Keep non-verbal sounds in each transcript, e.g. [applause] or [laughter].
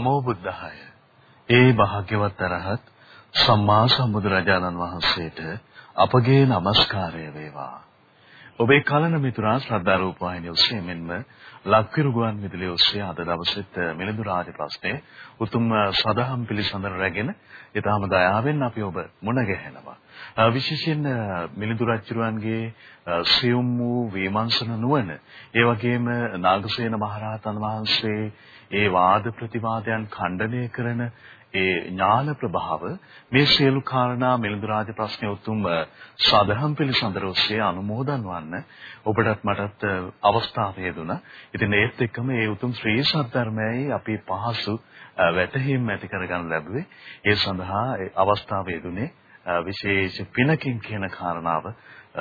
නමෝ බුද්ධාය. ඒ භාග්‍යවත් අරහත් සම්මා සම්බුදුරජාණන් වහන්සේට අපගේ নমස්කාරය වේවා. ඔබේ කලන මිතුරා ශ්‍රද්ධා රූපවාහිනිය ඔස්සේ මෙන්ම ලක්විරු ගුවන් විදුලිය ඔස්සේ අද දවසෙත් මිලිඳු රාජ ප්‍රශ්නයේ උතුම් සදහම් පිළිසඳර රැගෙන ඊටාම දයාවෙන් අපි ඔබ මුණ ගැහෙනවා. විශේෂයෙන් මිලිඳු රජුරුවන්ගේ සියුම් වූ විමර්ශන නුවණ ඒ වගේම නාගසේන මහරහතන් වහන්සේ ඒ වාද ප්‍රතිවාදයන් ඛණ්ඩනය කරන ඒ ඥාන ප්‍රභාව මේ සියලු කාරණා මිලිඳු රාජ ප්‍රශ්නයේ උතුම් සාධහම් පිළිසඳර ඔස්සේ අනුමෝදන් වන්න ඔබටත් මටත් අවස්ථාව ලැබුණා. ඉතින් ඒත් එක්කම ඒ උතුම් ශ්‍රී සද්ධර්මයයි අපි පහසු වැටහීම් ඇති කරගන්න ලැබුවේ. ඒ සඳහා අවස්ථාව ලැබුණේ විශේෂ පිනකින් කියන කාරණාව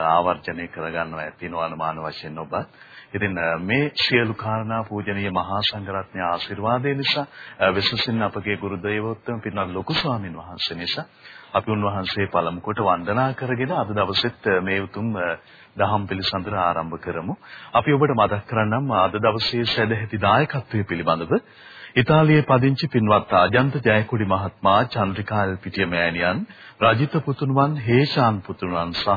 ආවර්ජනය කරගන්නවා ඇතිනව අනුමාන වශයෙන් ඔබත්. ඉතින් මේ සියලු කාරණා පූජනීය මහා සංඝරත්නයේ ආශිර්වාදය නිසා විශේෂයෙන් අපගේ ගුරු දේවෝත්තම පින්වත් ලොකු ස්වාමින් වහන්සේ නිසා අපි උන්වහන්සේ පළමු කොට වන්දනා කරගෙන අද දවසෙත් මේ උතුම් දහම් පිළිසඳර ආරම්භ කරමු. අපි ඔබට මතක් කරන්නම් අද දවසේ සැදැහැති දායකත්වයේ පිළිබඳව ඉතාලියේ පදිංචි පින්වත් අජන්ත ජයකුඩි මහත්මයා චන්ද්‍රිකා එල්පිටිය මෑණියන් රජිත පුතුණුවන් හේෂාන් පුතුණුවන් සහ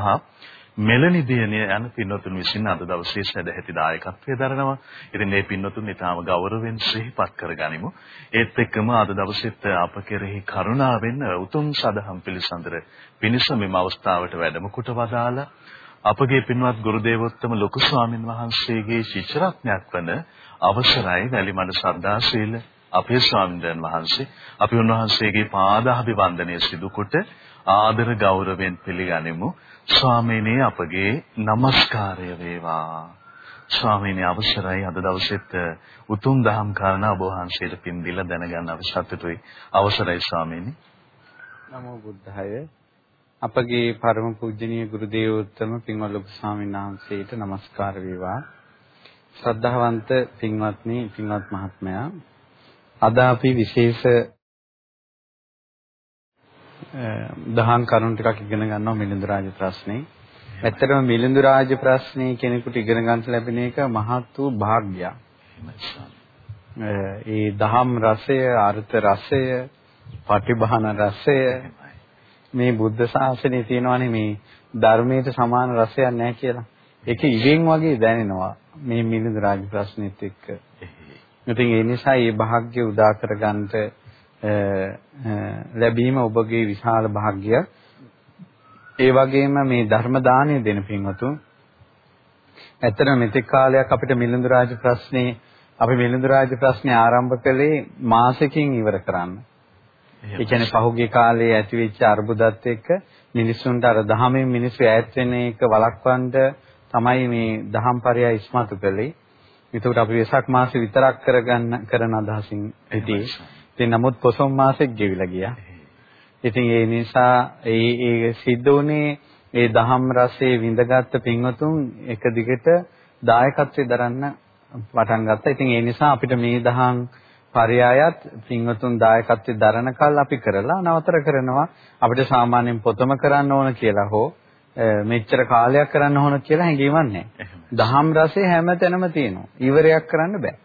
මෙලනි දියණිය යන පින්වතුන් විසින් අද දවසේ සැදැහැති දායකත්වයේ දරනවා. ඉතින් මේ පින්වතුන් ඊටාම ගෞරවයෙන් සිහිපත් කරගනිමු. ඒත් එක්කම අද දවසෙත් අප කෙරෙහි කරුණාවෙන් උතුම් සදහම් පිළිසඳර පිණිස මෙම අවස්ථාවට වැඩම කොට වදාලා අපගේ පින්වත් ගුරු දේවෝත්තම ලොකු ස්වාමින් වහන්සේගේ ශිෂ්‍යරත්නයක් වන අවසරයි වැලිමඩ සද්දාශීල අපේ ස්වාමීන් වහන්සේ අපි උන්වහන්සේගේ පාදාභිවන්දනය සිදු කොට ආදර ගෞරවයෙන් පිළිගනිමු. ස්වාමීනි අපගේ নমස්කාරය වේවා. ස්වාමීනි අවසරයි අද දවසෙත් උතුම් දහම් කාරණා ඔබ වහන්සේට පින් දීලා දැනගන්න අවශ්‍යත්වයි. අවසරයි ස්වාමීනි. නමෝ බුද්ධාය. අපගේ පරම පූජනීය ගුරු දේවෝත්තම පින්වත් ලොකු ස්වාමීන් වහන්සේට নমස්කාර වේවා. ශ්‍රද්ධාවන්ත පින්වත්නි පින්වත් මහත්මයා අද අපි විශේෂ දහම් කරුණු ටිකක් ඉගෙන ගන්නවා මිලිඳු රාජ ප්‍රශ්නේ. ඇත්තටම මිලිඳු රාජ ප්‍රශ්නේ කෙනෙකුට ඉගෙන ගන්න ලැබෙන එක මහත් වූ වාග්යක්. ඒ දහම් රසය, අර්ථ රසය, පටිභාන රසය මේ බුද්ධ ශාසනයේ තියෙනවානේ මේ ධර්මයට සමාන රසයක් නැහැ කියලා. ඒක ඉවෙන් වගේ දැනෙනවා. මේ මිලිඳු රාජ ප්‍රශ්නෙත් එක්ක. ඉතින් ඒ නිසා මේ වාග්ය උදා කරගන්නට ලැබීම ඔබගේ විශාල වාග්යයක්. ඒ වගේම මේ ධර්ම දාණය දෙන පින්වතුන් ඇත්තටම මෙතෙක් කාලයක් අපිට මිලිඳු රාජ ප්‍රශ්නේ අපි මිලිඳු රාජ ප්‍රශ්නේ ආරම්භ කළේ මාසෙකින් ඉවර කරන්න. ඒ කියන්නේ පහුගිය කාලේ ඇතිවෙච්ච අර්බුදත් එක්ක මිනිස්සුන්ට අර දහමෙන් මිනිස්සු ඈත් වෙන එක වළක්වන්න තමයි මේ දහම් පරයය ඉස්මතු කළේ. ඒකට අපි වෙසක් මාසෙ විතරක් කරගන්න කරන අදහසින් හිටියේ. ඉතින් නමුත් පොසොන් මාසෙත් ගෙවිලා ගියා. ඉතින් ඒ නිසා ඒ ඒ සිද්ධ වුණේ ඒ දහම් රසයේ විඳගත් පින්වතුන් එක දිගට දායකත්වයේ දරන්න පටන් ගත්තා. ඉතින් ඒ නිසා අපිට මේ දහම් පරයයත් පින්වතුන් දායකත්වයේ දරන කල් අපි කරලා නවතර කරනවා. අපිට සාමාන්‍යයෙන් පොතම කරන්න ඕන කියලා හෝ මෙච්චර කාලයක් කරන්න ඕන කියලා හැඟීමක් නැහැ. දහම් රසය හැම තැනම තියෙනවා. ඉවරයක් කරන්න බෑ.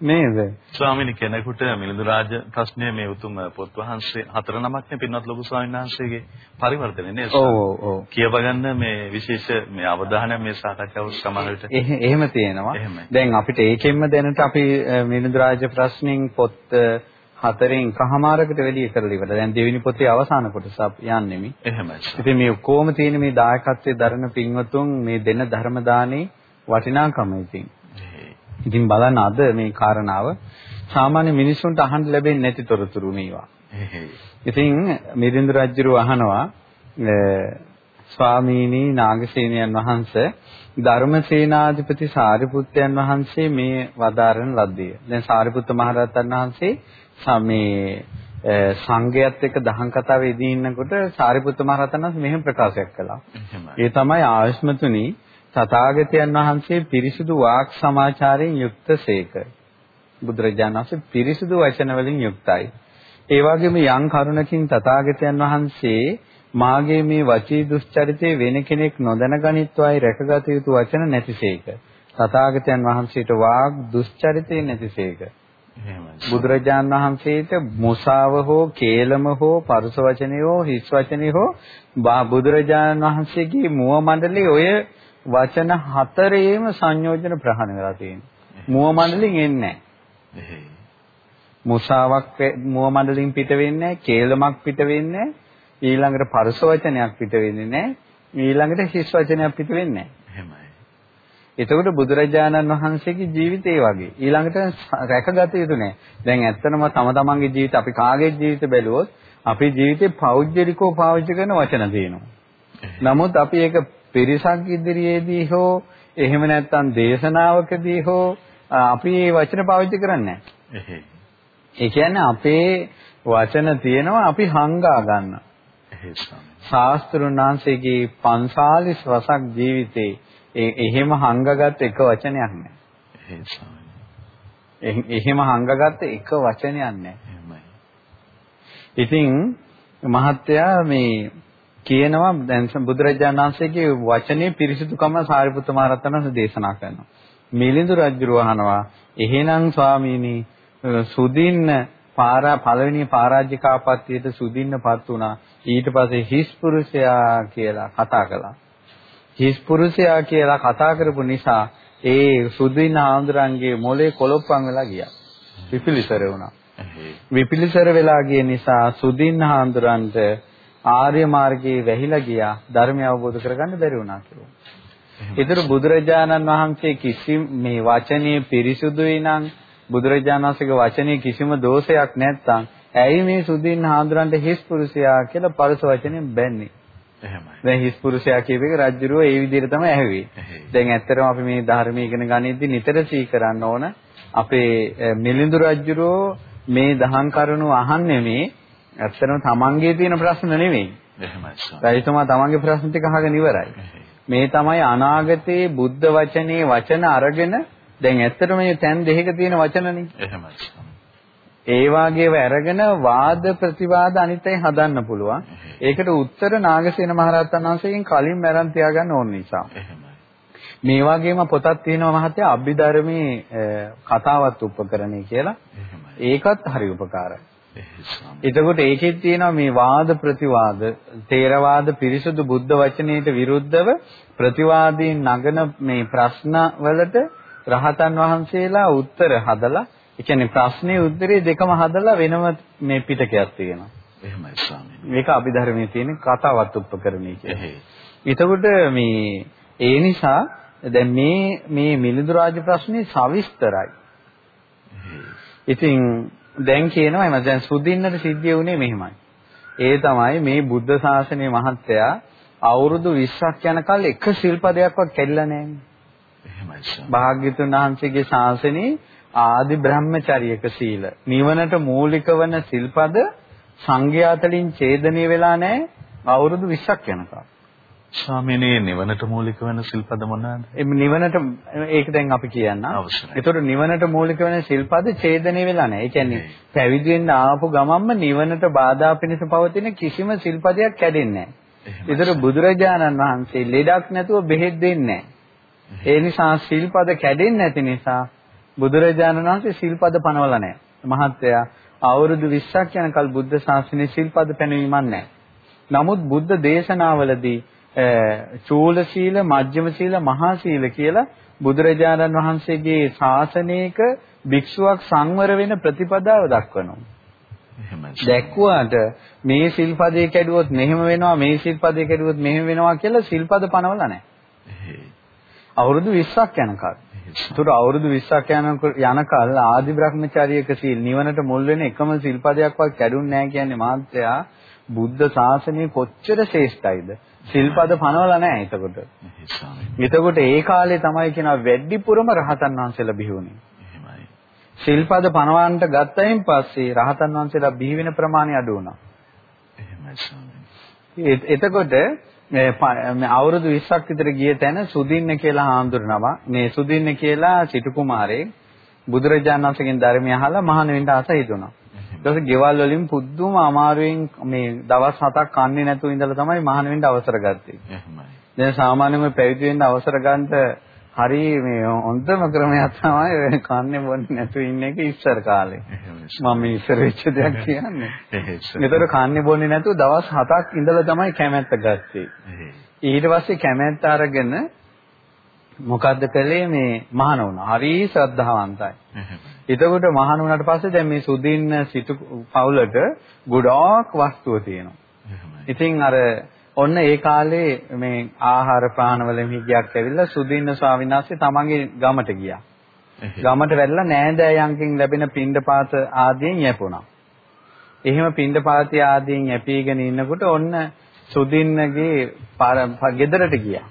නේද? ස්වාමීන් කෙනෙකුට මිලිඳු රාජ ප්‍රශ්නය මේ උතුම් පොත් වහන්සේ හතර නමක් නේ පින්වත් ලොකු ස්වාමීන් වහන්සේගේ පරිවර්තනය නේද? ඔව් ඔව්. කියවගන්න මේ විශේෂ මේ අවධානය මේ සාකච්ඡාව සමහරට එහෙම තියෙනවා. දැන් අපිට ඒකෙන්ම දැනට අපි මිලිඳු රාජ ප්‍රශ්نين පොත් හතරෙන් කහමාරකට වැඩි කරලා ඉවරයි. දැන් දෙවෙනි පොතේ අවසාන කොටස යන්නේ මේ. එහෙමයි. ඉතින් මේ ඔක්කොම තියෙන මේ දායකත්වයේ දරන පින්වතුන් මේ දෙන ධර්ම දානේ වටිනාකම ඉතින්. ඉතින් බලන්න අද මේ කාරණාව සාමාන්‍ය මිනිසුන්ට අහන්න ලැබෙන්නේ නැති තොරතුරු මේවා. ඉතින් මිරිඳු රජුරු අහනවා ස්වාමීනි නාගසේනයන් වහන්සේ ධර්මසේනාධිපති සාරිපුත්තයන් වහන්සේ මේ වදාරන ලද්දේ. දැන් සාරිපුත්ත මහරහතන් වහන්සේ මේ සංඝයාත් එක්ක දහම් කතාවේදී ඉන්නකොට සාරිපුත්ත මහ රහතන් වහන්සේ මෙහෙම ප්‍රකාශයක් කළා. ඒ තමයි ආයස්මතුනි තථාගතයන් වහන්සේ පිරිසිදු වාක් සමාචාරයෙන් යුක්තසේක. බුදුරජාණන් වහන්සේ පිරිසිදු වචන වලින් යුක්තයි. ඒ වගේම යම් කරුණකින් තථාගතයන් වහන්සේ මාගේ මේ වචී දුස්චරිතේ වෙන කෙනෙක් නොදැන ගනිත්වායි රැකගත යුතු වචන නැතිසේක. තථාගතයන් වහන්සේට වාග් දුස්චරිතේ නැතිසේක. බුදුරජාන් වහන්සේට මුසාව හෝ කේලම හෝ පරුස වචනේ හෝ හිස් වචනේ හෝ බුදුරජාන් වහන්සේගේ මුව මණ්ඩලේ ඔය වචන හතරේම සංයෝජන ප්‍රහාණය වෙලා තියෙනවා. මුව මණ්ඩලෙන් එන්නේ නැහැ. මුසාවක් මුව මණ්ඩලින් පිට වෙන්නේ නැහැ, කේලමක් පිට වෙන්නේ නැහැ, ඊළඟට පරුස වචනයක් පිට වෙන්නේ නැහැ, ඊළඟට හිස් වචනයක් පිට වෙන්නේ නැහැ. එතකොට බුදුරජාණන් වහන්සේගේ ජීවිතේ වගේ ඊළඟට රැකගත යුතු නෑ. දැන් ඇත්තනම තම තමන්ගේ ජීවිත අපි කාගේ ජීවිත බැලුවොත් අපේ ජීවිතේ පෞද්ගලිකව පාවිච්චි කරන වචන තියෙනවා. නමුත් අපි ඒක පිරිසක් ඉදිරියේදී හෝ එහෙම නැත්නම් දේශනාවකදී හෝ අපි මේ වචන පාවිච්චි කරන්නේ නැහැ. ඒ කියන්නේ අපේ වචන තියෙනවා අපි හංගා ගන්න. වහන්සේගේ 45 වසක් ජීවිතේ එහෙම හංගගත් එක වචනයක් නැහැ. එහෙම හංගගත් එක වචනයක් නැහැ. ඉතින් මහත්තයා මේ කියනවා දැන් බුදුරජාණන් වහන්සේගේ වචනේ පිරිසිදුකම සාරිපුත්ත මහ රහතන් වහන්සේ දේශනා කරනවා. මිලිඳු රජු වහනවා එහෙනම් ස්වාමීනි සුදින්න පාරා පළවෙනි පරාජිකාපත්තියට සුදින්නපත් වුණා. ඊට පස්සේ හිස් පුරුෂයා කියලා කතා කළා. හිස් පුරුෂයා කියලා කතා කරපු නිසා ඒ සුදින ආන්දරන්ගේ මොලේ කොලොප්පන් වෙලා ගියා. විපිලිසර වුණා. විපිලිසර වෙලා ගිය නිසා සුදින් ආන්දරන්ට ආර්ය මාර්ගයේ වැහිලා ගියා ධර්මය අවබෝධ කරගන්න බැරි වුණා කියලා. ඒතර බුදුරජාණන් වහන්සේ කිසිම මේ වචනේ පිරිසුදුයි නම් බුදුරජාණන් වහන්සේගේ වචනේ කිසිම දෝෂයක් නැත්නම් ඇයි මේ සුදින් ආන්දරන්ට හිස් පුරුෂයා කියලා පරස වචනෙන් බැන්නේ? එහෙමයි. දැන් හිස් පුරුෂයා කියප එක රජ්ජුරුව ඒ විදිහට තමයි ඇහුවේ. දැන් ඇත්තටම අපි මේ ධර්මයේ ඉගෙන ගනිද්දී නිතර සිහි කරන්න ඕන අපේ මිලිඳු රජ්ජුරුව මේ දහම් කරුණු අහන්නේ මේ ඇත්තටම තමන්ගේ තියෙන ප්‍රශ්න නෙවෙයි. එහෙමයි. රජතුමා තමන්ගේ ප්‍රශ්න ටික අහගෙන ඉවරයි. මේ තමයි අනාගතයේ බුද්ධ වචනේ වචන අරගෙන දැන් ඇත්තටම මේ තැන් දෙකක තියෙන වචනනේ. එහෙමයි. ඒ වාගේව අරගෙන වාද ප්‍රතිවාද අනිත්‍යයි හදන්න පුළුවන්. ඒකට උත්තර නාගසේන මහරහතන් වහන්සේගෙන් කලින් මරන් තියාගන්න ඕන නිසා. මේ වගේම පොතක් තියෙනවා මහත්තයා අභිධර්මයේ කතාවත් උපකරණේ කියලා. ඒකත් හරි උපකාරයි. එතකොට ඒකෙත් තියෙනවා මේ වාද ප්‍රතිවාද තේරවාද පිරිසුදු බුද්ධ වචනයට විරුද්ධව ප්‍රතිවාදීන් නගන මේ ප්‍රශ්න වලට රහතන් වහන්සේලා උත්තර හදලා ඒ කියන්නේ ප්‍රශ්නේ උත්තරේ දෙකම හදලා වෙනම මේ පිටකයක් තියෙනවා. එහෙමයි ස්වාමීනි. මේක අභිධර්මයේ තියෙන කතාවත් උපකරණය කියන්නේ. එතකොට මේ ඒ නිසා දැන් මේ මේ මිලිඳු රාජ ප්‍රශ්නේ සවිස්තරයි. ඉතින් දැන් කියනවා එම දැන් සුදින්නට සිද්ධිය වුණේ මෙහෙමයි. ඒ තමයි මේ බුද්ධ ශාසනයේ මහත්තයා අවුරුදු 20ක් යනකල් එක ශිල්පදයක්වත් කැඩිලා නැහැ. එහෙමයි. භාග්‍යතුන් වහන්සේගේ ශාසනයේ ආදි බ්‍රහ්මචාරියක සීල. නිවනට මූලික වන සිල්පද සංඝයාතලින් ඡේදනය වෙලා නැහැ අවුරුදු 20ක් යනකම්. ස්වාමීනි නිවනට මූලික වෙන සිල්පද මොනවාද? නිවනට ඒක දැන් අපි කියන්න. ඒතකොට නිවනට මූලික වෙන සිල්පද ඡේදනය වෙලා නැහැ. ඒ කියන්නේ පැවිදි වෙන්න ආපු ගමන්ම නිවනට බාධා පිණිස පවතින කිසිම සිල්පදයක් කැඩෙන්නේ නැහැ. ඒතර බුදුරජාණන් වහන්සේ ලෙඩක් නැතුව බෙහෙත් දෙන්නේ. ඒ නිසා සිල්පද කැඩෙන්නේ නැති නිසා බුදුරජාණන් වහන්සේ සිල්පද පනවලා නැහැ. මහත්තයා අවුරුදු 20ක් යනකල් බුද්ධ ශාසනයේ සිල්පද පැනවීමක් නැහැ. නමුත් බුද්ධ දේශනාවලදී චූල සීල, මජ්ක්‍ධිම සීල, මහා සීල කියලා බුදුරජාණන් වහන්සේගේ ශාසනයක භික්ෂුවක් සංවර වෙන ප්‍රතිපදාව දක්වනවා. දැක්ුවාට මේ සිල්පදේ කැඩුවොත් මෙහෙම වෙනවා මේ සිල්පදේ කැඩුවොත් මෙහෙම වෙනවා කියලා සිල්පද පනවලා නැහැ. අවුරුදු 20ක් යනකල්. ඒතර අවුරුදු 20ක් යන යනකල් ආදි බ්‍රහ්මචාරියක සීල් නිවනට මුල් වෙන එකම සිල්පදයක්වත් කැඩුන්නේ නැහැ කියන්නේ මාත්‍යා බුද්ධ ශාසනය කොච්චර ශ්‍රේෂ්ඨයිද සිල්පද පනවලා නැහැ එතකොට. එතකොට ඒ කාලේ තමයි කියන වැඩිපුරම රහතන් වහන්සේලා බිහි වුණේ. සිල්පද පනවන්නට ගත්තයින් පස්සේ රහතන් වහන්සේලා බිහි වෙන ප්‍රමාණය අඩු වුණා. එතකොට මේ අවුරුදු 20ක් විතර ගිය තැන සුදින්න කියලා හාමුදුරනවා. මේ සුදින්න කියලා සිටු කුමාරයෙක් බුදුරජාණන් වහන්සේගෙන් ධර්මය අහලා මහාන වෙන්න ආස හිතුණා. ඊට ගෙවල් වලින් පුදුම අමාරුවෙන් මේ දවස් 7ක් කන්නේ නැතුව ඉඳලා තමයි මහාන වෙන්න අවසර ගත්තේ. එහෙමයි. දැන් සාමාන්‍යයෙන්ම පැවිදි වෙන්න අවසර ගන්නට හරි මේ හොඳම ක්‍රමයක් තමයි කන්නේ බොන්නේ නැතුව ඉන්න එක ඉස්සර කාලේ. මම ඉස්සර වෙච්ච දෙයක් කියන්නේ. ඒතර කන්නේ බොන්නේ නැතුව දවස් 7ක් ඉඳලා තමයි කැමැත්ත ගත්තේ. ඊට පස්සේ කැමැත්ත අරගෙන මොකද්ද කළේ මේ මහාන වුණා. හරි ශ්‍රද්ධාවන්තයි. එතකොට මහාන වුණාට පස්සේ දැන් මේ සුදින්න සිටු පවුලට ගොඩාක් වස්තුව තියෙනවා. ඉතින් අර ඔන්න ඒ කාලේ මේ ආහාර ප්‍රාණවල මිහිගයක් ඇවිල්ලා සුදින්න ස්වාමීන් වහන්සේ තමන්ගේ ගමට ගියා. ගමට වැළලා නෑදෑයන්ගෙන් ලැබෙන පින්ඩපාත ආදියෙන් යැපුණා. එහෙම පින්ඩපාතී ආදියෙන් යැපීගෙන ඉන්නකොට ඔන්න සුදින්නගේ ගෙදරට ගියා.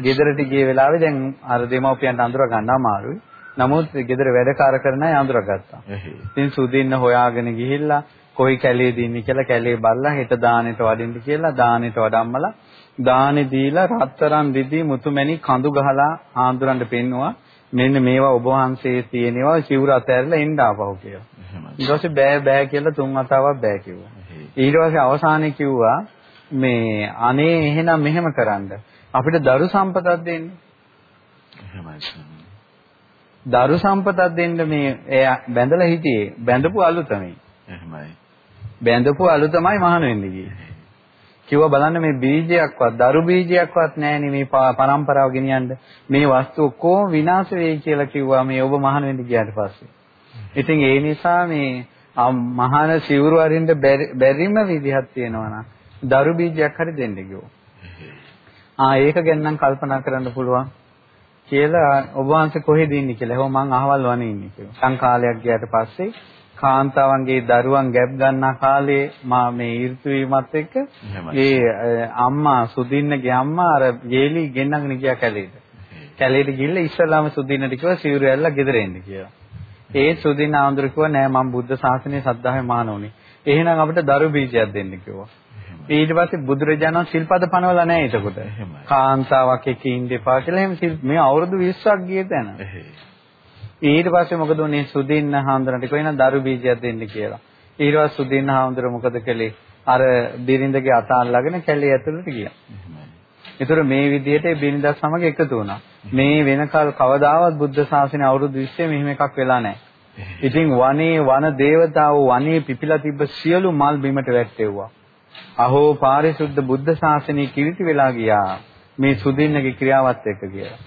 ගෙදරට ගිය වෙලාවේ දැන් අර දෙමව්පියන්ට අඳුර ගන්න අමාරුයි. නමුත් ගෙදර වැඩකාර කරන අය අඳුරගත්තා. ඉතින් සුදින්න හොයාගෙන ගිහිල්ලා කොයි කැලේ දින්නේ කියලා කැලේ බල්ලා හෙට දානෙට වඩින්න කියලා දානෙට වඩම්මලා දානෙ දීලා රත්තරන් රිදී මුතුමැණි කඳු ගහලා ආඳුරන්ට පෙන්නවා මෙන්න මේවා ඔබ වහන්සේ තියෙනවා සිවුර අතහැරලා එන්න ආපහු කියලා. ඊට පස්සේ බෑ බෑ කියලා තුන් වතාවක් බෑ කිව්වා. ඊට පස්සේ අවසානයේ කිව්වා මේ අනේ එහෙනම් මෙහෙම කරන්න. අපිට දරු සම්පතක් දෙන්න. දරු සම්පතක් දෙන්න මේ එයා බැඳලා හිටියේ බැඳපු අලුතමයි. එහෙමයි. බැඳපු අලු තමයි මහාන වෙන්නේ කියේ. කිව්වා බලන්න මේ බීජයක්වත් දරු බීජයක්වත් නැහැ මේ පරම්පරාව ගෙනියන්න. මේ වස්තු ඔක්කොම විනාශ වෙයි කියලා කිව්වා මේ ඔබ මහාන වෙන්න ගියාට පස්සේ. ඉතින් ඒ නිසා මේ මහාන සිවුරු අරින්න බැරිම විදිහක් තියෙනවා නම් දරු බීජයක් හරි දෙන්න කිව්වා. ආ ඒක ගැන නම් කල්පනා කරන්න පුළුවන් කියලා ඔබ වහන්සේ කොහෙද ඉන්නේ කියලා. එහෙනම් මං අහවල් වනේ ඉන්නේ කියලා. සංකාලයක් ගියාට පස්සේ කාන්තාවන්ගේ දරුවන් ගැබ් ගන්නා කාලේ මා මේ ඍතු වීමත් එක්ක ඒ අම්මා සුදින්නගේ අම්මා අර ගේලි ගෙන්නගෙන ගියා කැලේට. කැලේට ගිහිල්ලා ඉස්සලාම සුදින්නට කිව්වා සිවුරු ඇල්ලලා ගෙදර එන්න කියලා. ඒ සුදින්න ආඳුර කිව්වා නෑ මම බුද්ධ ශාසනයේ සද්ධාවේ මානෝනේ. එහෙනම් අපිට දරු බීජයක් දෙන්න කිව්වා. ඊට පස්සේ බුදුරජාණන් සිල්පද පනවලා නැහැ එතකොට. කාන්තාවක් එක්ක ඉන්න එපා කියලා එහෙම මේ අවුරුදු 20ක් ගිය තැන. ඊට පස්සේ මොකද උනේ සුදින්න හාමුදුරන්ට කොහෙනම් දරු බීජයක් දෙන්න කියලා. ඊට පස්සේ සුදින්න හාමුදුර මොකද කළේ? අර බිරිඳගේ අත අල්ලගෙන කැලේ ඇතුළට ගියා. ඒතර මේ විදිහට බිරිඳ සමග එකතු වුණා. මේ වෙනකල් කවදාවත් බුද්ධ ශාසනය අවුරුදු 20 මෙහෙම එකක් වෙලා නැහැ. ඉතින් වනේ වන දේවතාවෝ වනේ පිපිලා තිබ්බ සියලු මල් බිමට වැටෙව්වා. අහෝ පාරිශුද්ධ බුද්ධ ශාසනය කිලිටි වෙලා ගියා. මේ සුදින්නගේ ක්‍රියාවත් එක්ක කියලා.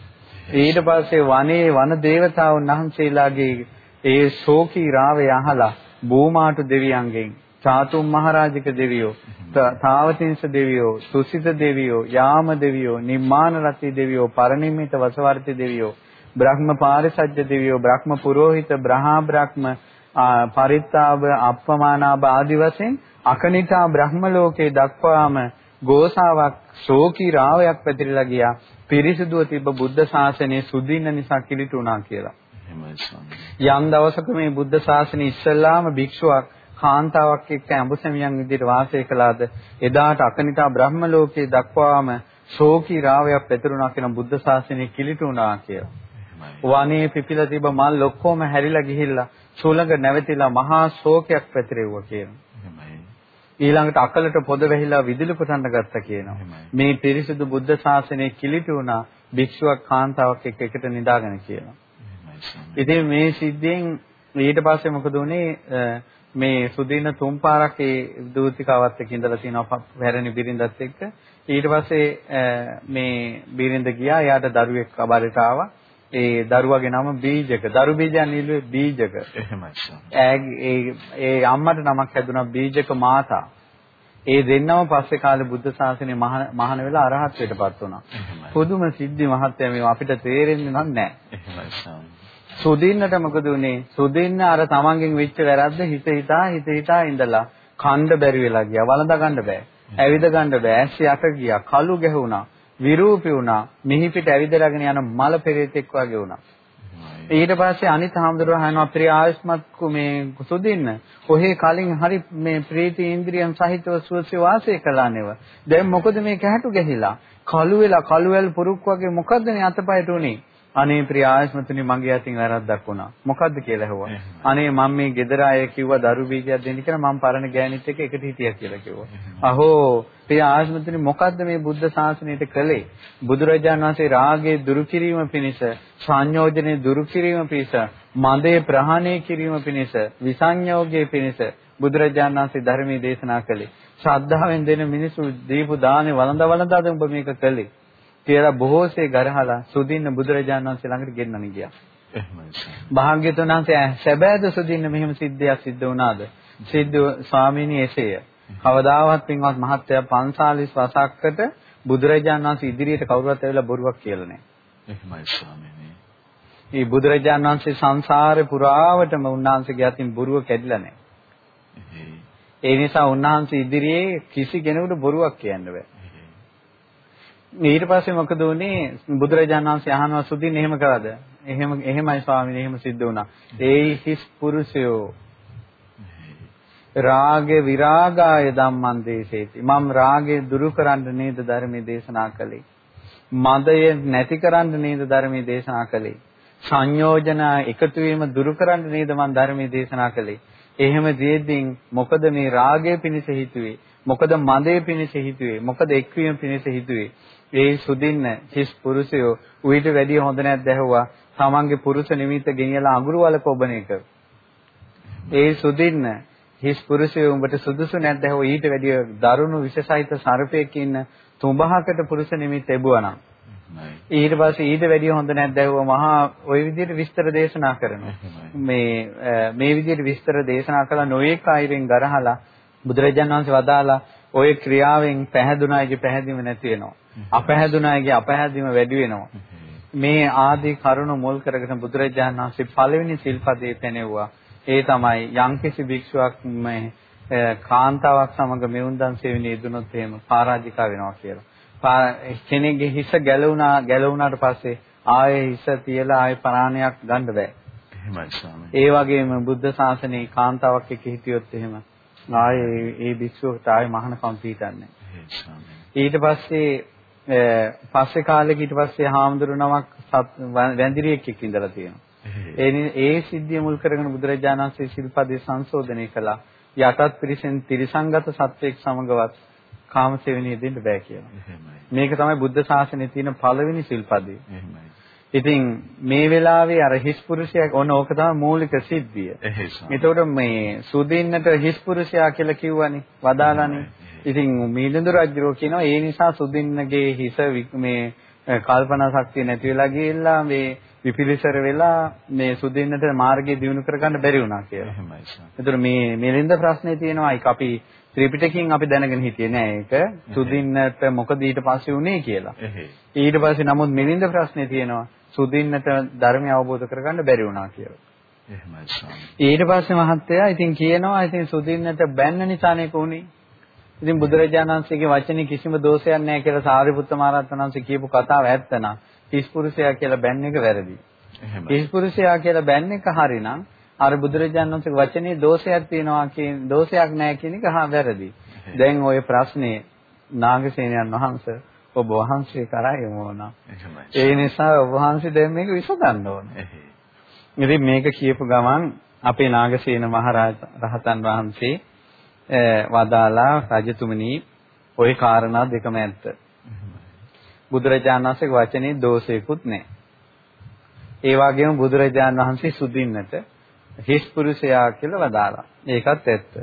ඊට පස්සේ වනයේ වන දේවතාවුන් වහන්සේලාගේ ඒ ශෝකී රාවය අහලා බෝමාටු දෙවියන්ගෙන් චාතුම් මහරජක දෙවියෝ තාවතිංස දෙවියෝ සුසිත දෙවියෝ යාම දෙවියෝ නිම්මාන රති දෙවියෝ පරිනිම්මිත වසවර්ති දෙවියෝ බ්‍රහ්ම පාරිසජ්ජ දෙවියෝ බ්‍රහ්ම පුරোহিত බ්‍රහා බ්‍රහ්ම පරිත්තාබ අප්පමානාබ ආදි වශයෙන් අකනිතා බ්‍රහ්ම ලෝකේ දක්වාම ගෝසාවක් ශෝකී රාවයක් පැතිරලා ගියා පිරිසිදුව තිබ්බ බුද්ධ ශාසනය සුදින්න නිසා කිලිටුණා කියලා. යම් දවසක මේ බුද්ධ ශාසනය ඉස්සල්ලාම භික්ෂුවක් කාන්තාවක් එක්ක අඹසමියන් විදිහට වාසය කළාද එදාට අකනිතා බ්‍රහ්ම ලෝකයේ දක්වාම ශෝකී රාවයක් පැතිරුණා කියන බුද්ධ ශාසනය කිලිටුණා කියලා. වනේ පිපිලා තිබ්බ මල් ඔක්කොම හැරිලා ගිහිල්ලා සුළඟ නැවතිලා මහා ශෝකයක් පැතිරෙව්වා කියනවා. ඊළඟට අකලට පොද වැහිලා විදුලි පුතන්න ගත්තා කියනවා. මේ පිරිසිදු බුද්ධ ශාසනය කිලිටි වුණා භික්ෂුවක් කාන්තාවක් එක්ක එකට නිදාගෙන කියනවා. ඉතින් මේ සිද්ධියෙන් ඊට පස්සේ මොකද උනේ මේ සුදින තුන් පාරක් ඒ දූතිකාවත් එක්ක ඉඳලා තිනවා පැරණි බිරිඳත් එක්ක. ඊට පස්සේ මේ බිරිඳ ගියා. එයාට දරුවෙක් අබරට ආවා ඒ දරුවගේ නම බීජක. දරු බීජයන් නිල්ුවේ බීජක. එහෙමයි. ඒ ඒ අම්මට නමක් හැදුනා බීජක මාතා. ඒ දෙන්නම පස්සේ කාලේ බුද්ධ ශාසනය මහාන වෙලා අරහත්ත්වයටපත් වුණා. පුදුම සිද්ධි මහත්ය මේ අපිට තේරෙන්නේ නැහැ. එහෙමයි. සුදින්නට මොකද උනේ? සුදින්න අර තමන්ගෙන් වෙච්ච වැරද්ද හිත හිතා හිත හිතා ඉඳලා කණ්ඩ බැරි වෙලා ගියා. වළඳ ගන්න බෑ. ඇවිද ගන්න බෑ. ඇස් යට ගියා. කළු ගැහුණා. විරූපී වුණා. මිහි පිට ඇවිදලාගෙන යන මල පෙරේතෙක් වගේ වුණා. ඊට පස්සේ අනිත් හාමුදුරුවෝ අහනවා ප්‍රිය ආයස්මත් මේ සුදින්න කොහේ කලින් හරි මේ ප්‍රීති ඉන්ද්‍රියන් සහිතව සුවසේ වාසය කළා නේව. දැන් මොකද මේ කැහැටු ගැහිලා? කළු වෙලා කළු වැල් පුරුක් වගේ මොකද්ද මේ අතපයට උනේ? අනේ ප්‍රියාස්මතුනි මගේ අතින් වැරද්දක් වුණා. මොකද්ද කියලා ඇහුවා. අනේ මම මේ ගෙදර අය කිව්වා දරු බීජයක් දෙන්න කියලා මම පරණ ගෑණිත් එක්ක එකට හිටියා කියලා කිව්වා. අහෝ ප්‍රියාස්මතුනි මොකද්ද මේ බුද්ධ ශාසනයට කළේ? බුදුරජාණන් වහන්සේ රාගයේ දුරු කිරීම පිණිස, සංයෝජනේ දුරු කිරීම පිණිස, මදේ ප්‍රහාණය කිරීම පිණිස, විසංයෝගයේ පිණිස බුදුරජාණන් වහන්සේ ධර්මයේ දේශනා කළේ. ශ්‍රද්ධාවෙන් දෙන මිනිසු දීපු දානේ වළඳ වළඳාද උඹ මේක කළේ. කියලා බොහෝසේ ගරහලා සුදින්න බුදුරජාණන් වහන්සේ ළඟට ගෙන්නන ගියා. එහෙමයි. භාග්‍යතුන් වහන්සේ සැබෑද සුදින්න මෙහෙම සිද්ධියක් සිද්ධ වුණාද? සිද්ධ ස්වාමීනි එසේය. කවදාවත් පින්වත් මහත්තයා 45 වසක්කට බුදුරජාණන් වහන්සේ ඉදිරියට කවුරුවත් ඇවිල්ලා බොරුවක් කියලා නැහැ. එහෙමයි ස්වාමීනි. මේ බුදුරජාණන් වහන්සේ සංසාරේ පුරාවටම උන්වහන්සේගේ අතින් බොරුව කැඩිලා නැහැ. ඒ නිසා උන්වහන්සේ ඉදිරියේ කිසි කෙනෙකුට බොරුවක් කියන්න බෑ. ඊට පස්සේ මොකද වුනේ බුදුරජාණන් වහන්සේ අහනවා සුදින් එහෙම කරාද? එහෙම එහෙමයි ස්වාමීනි එහෙම සිද්ධ වුණා. ඒ හිස් පුරුෂයෝ රාග විරාගාය ධම්මං දේශේති. මම රාගය දුරු කරන්න නේද ධර්මයේ දේශනා කළේ. මදය නැති කරන්න නේද ධර්මයේ දේශනා කළේ. සංයෝජන එකතු වීම දුරු කරන්න නේද මම ධර්මයේ දේශනා කළේ. එහෙම දෙද්දී මොකද මේ රාගය පිණිස හිතුවේ? මොකද මදේ පිණිස හිතුවේ? මොකද එක්වීම පිණිස හිතුවේ? ඒ සුදින්න හිස් පුරුෂයෝ ඌට වැඩිය හොඳ නැද්ද ඇහුවා. තමන්ගේ පුරුෂ නිමිත්ත ගෙනියලා අඟුරු වලක ඔබන එක. ඒ සුදින්න හිස් පුරුෂයෝ උඹට සුදුසු නැද්ද ඇහුවා. ඊට වැඩිය දරුණු විශේෂයිත සර්පයෙක් ඉන්න තුඹහකට පුරුෂ නිමිත්ත ලැබුවා ඊට පස්සේ ඊට වැඩිය හොඳ නැද්ද ඇහුවා මහා ওই විදිහට විස්තර දේශනා කරනවා මේ මේ විදිහට විස්තර දේශනා කළා නොඒක අයරෙන් ගරහලා බුදුරජාණන් වහන්සේ වදාලා ওই ක්‍රියාවෙන් පැහැදුනායිගේ පැහැදීම නැති වෙනවා අපහැදුනාගේ අපහැදීම වැඩි වෙනවා. මේ ආදී කරුණ මුල් කරගෙන බුදුරජාණන් වහන්සේ පළවෙනි සිල්පදේ පෙනෙවුවා. ඒ තමයි යම්කිසි භික්ෂුවක් මේ කාන්තාවක් සමග මෙවුන්දන් සෙවෙනි යෙදුනොත් එහෙම පරාජිකා වෙනවා කියලා. කෙනෙක්ගේ හිස ගැලවුණා ගැලවුණාට පස්සේ ආයේ හිස තියලා ආයේ පරාණයක් ගන්න බෑ. එහෙමයි ස්වාමී. ඒ වගේම බුද්ධ ශාසනයේ කාන්තාවක් එක්ක හිටියොත් එහෙම ආයේ ඒ භික්ෂුවට ආයේ මහානකම් පීටන්නේ. ඊට පස්සේ පස්සේ කාලෙක ඊට පස්සේ හාමුදුරුවමක් වැඳිරියෙක් එක්ක ඉඳලා තියෙනවා. ඒ ඒ සිද්ධිය මුල් කරගෙන බුදුරජාණන් වහන්සේ ශිල්පදේ සංශෝධනය කළා. යටත් පිරිසෙන් තිරිසංගත සත්වයක් සමගවත් කාමසේවණිය දෙන්න බෑ කියලා. මේක තමයි බුද්ධ ශාසනයේ තියෙන පළවෙනි ශිල්පදේ. ඉතින් මේ වෙලාවේ අර හිස් පුරුෂයා ඔන්න ඕක තමයි මූලික සිද්ධිය. එතකොට මේ සුදින්නට හිස් පුරුෂයා කියලා කිව්වනේ වදාලානේ. ඉතින් මීලඳු රජුරෝ කියනවා ඒ නිසා සුදින්නගේ හිස මේ කල්පනා ශක්තිය නැති වෙලා ගිහිල්ලා මේ විපිලිසර වෙලා මේ සුදින්නට මාර්ගය දියුණු කරගන්න බැරි වුණා කියලා. එහෙමයි. ඒතර මේ මිලින්ද ප්‍රශ්නේ තියෙනවා ඒක අපි ත්‍රිපිටකයෙන් අපි දැනගෙන හිටියේ නෑ ඒක සුදින්නට මොකද ඊට පස්සේ උනේ කියලා. ඊට පස්සේ නමුත් මිලින්ද ප්‍රශ්නේ තියෙනවා සුදින්නට ධර්මය අවබෝධ කරගන්න බැරි වුණා කියලා. එහෙමයි ස්වාමී. ඊට පස්සේ මහත්තයා ඉතින් කියනවා ඉතින් සුදින්නට බැන්න නිසානේ කොහොනේ ඉතින් බුදුරජාණන් වහන්සේගේ වචනේ කිසිම දෝෂයක් නැහැ කියලා සාරිපුත්ත මහරහතන් වහන්සේ කියපු කතාව ඇත්තනම් තිස්පුරුෂයා කියලා බැන්න එක වැරදි. එහෙමයි. තිස්පුරුෂයා කියලා බැන්න එක හරිනම් අර බුදුරජාණන් වහන්සේගේ වචනේ දෝෂයක් තියෙනවා කියන දෝෂයක් නැහැ කියන එක හා වැරදි. දැන් ওই ප්‍රශ්නේ නාගසේනයන් වහන්සේ ඔබ වහන්සේ කරා යමු වුණා. ඒ නිසා ඔබ වහන්සේ දැන් මේක විසඳන්න ඕනේ. ඉතින් මේක කියපු ගමන් අපේ නාගසේන මහ රහතන් වහන්සේ වදාලා රජතුමනි ওই කාරණා දෙකම ඇත්ත. බුදුරජාණන් වහන්සේගේ වචනේ දෝෂයකුත් නැහැ. ඒ වගේම බුදුරජාණන් වහන්සේ සුදින්නට හිස් පුරුෂයා කියලා වදාලා. ඒකත් ඇත්ත.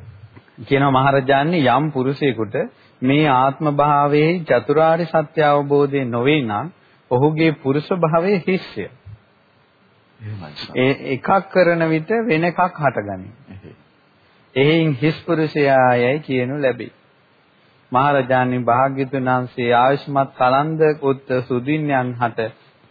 කියනවා මහරජාණන් යම් පුරුෂයෙකුට මේ ආත්ම භාවයේ චතුරාර්ය සත්‍ය අවබෝධය නොවේ නම් ඔහුගේ පුරුෂ භාවයේ හිස්ය. ඒ එකක් කරන විට වෙන එකක් හටගනී. එයින් හිස් පුරුෂයායයි කියනු ලැබේ. මහරජාණන් භාග්‍යතුන් වහන්සේ ආයුෂ්මත් කලන්ද උත් සුදින්යන් හට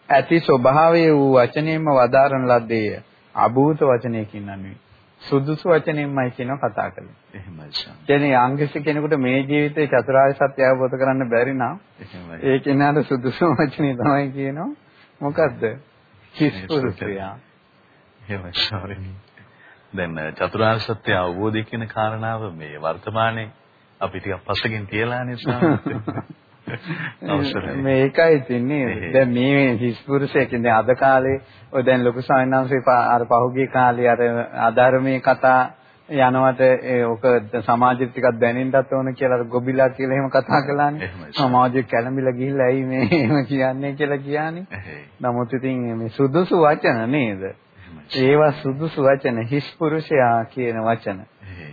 ඇති ස්වභාවය වූ වචනයෙන්ම වදාරන ලද්දේය. අභූත වචනයකින් නෙවෙයි. සුදුසු වචනෙන්මයි කියන කතා කළේ. එහෙමයි. කියන්නේ අංගිස කෙනෙකුට මේ ජීවිතේ චතුරාර්ය සත්‍ය අවබෝධ කරන්න බැරි නම් එහෙමයි. ඒ කෙනාට සුදුසු වචනේ තමයි කියනවා. මොකද්ද? කිස් පුරුෂයා. එහෙමයි. දැන් චතුරාර්ය සත්‍ය අවබෝධය කියන කාරණාව මේ වර්තමානයේ අපි ටිකක් පස්සකින් තියලානේ අවසරයි. මේකයි තින්නේ. දැන් මේ හිස් පුරුෂයෙක් ඉන්නේ අද කාලේ ඔය දැන් ලොකු සායනාංශේ අර පහුගිය කාලේ අර අධර්මයේ කතා යනවට ඔක සමාජෙත් ටිකක් දැනෙන්නත් ඕන කියලා ගොබිලා කියලා එහෙම කතා කළානේ. සමාජෙ කැළඹිලා ගිහිල්ලා ඇයි මේ එහෙම කියන්නේ කියලා කියන්නේ. නමුත් ඉතින් මේ සුදුසු වචන නේද? ඒවා සුදුසු වචන හිස් පුරුෂයා කියන වචන.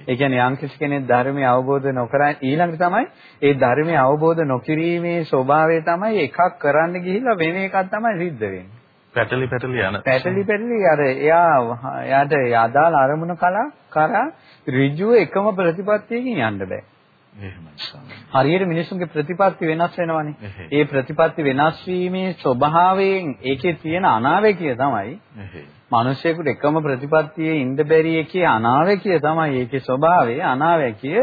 ඒ කියන්නේ යම් කෙනෙක් ධර්මය අවබෝධ නොකරන ඊළඟට තමයි ඒ ධර්මය අවබෝධ නොකිරීමේ ස්වභාවය තමයි එකක් කරන්න ගිහිල්ලා වෙන එකක් තමයි සිද්ධ වෙන්නේ. පැටලි පැටලි යන. පැටලි පැටලි අර එයා එයාට අදාළ අරමුණ කලා කරා ඍජුව එකම ප්‍රතිපත්තියකින් යන්න බෑ. හරියට මිනිසුන්ගේ ප්‍රතිපත්ති වෙනස් වෙනවනේ. ඒ ප්‍රතිපත්ති වෙනස් වීමේ ස්වභාවයෙන් ඒකේ තියෙන අනාවැකිය තමයි. මිනිසෙකුට එකම ප්‍රතිපත්තියේ ඉන්න බැරි එකේ අනාවැකිය තමයි ඒකේ ස්වභාවය. අනාවැකිය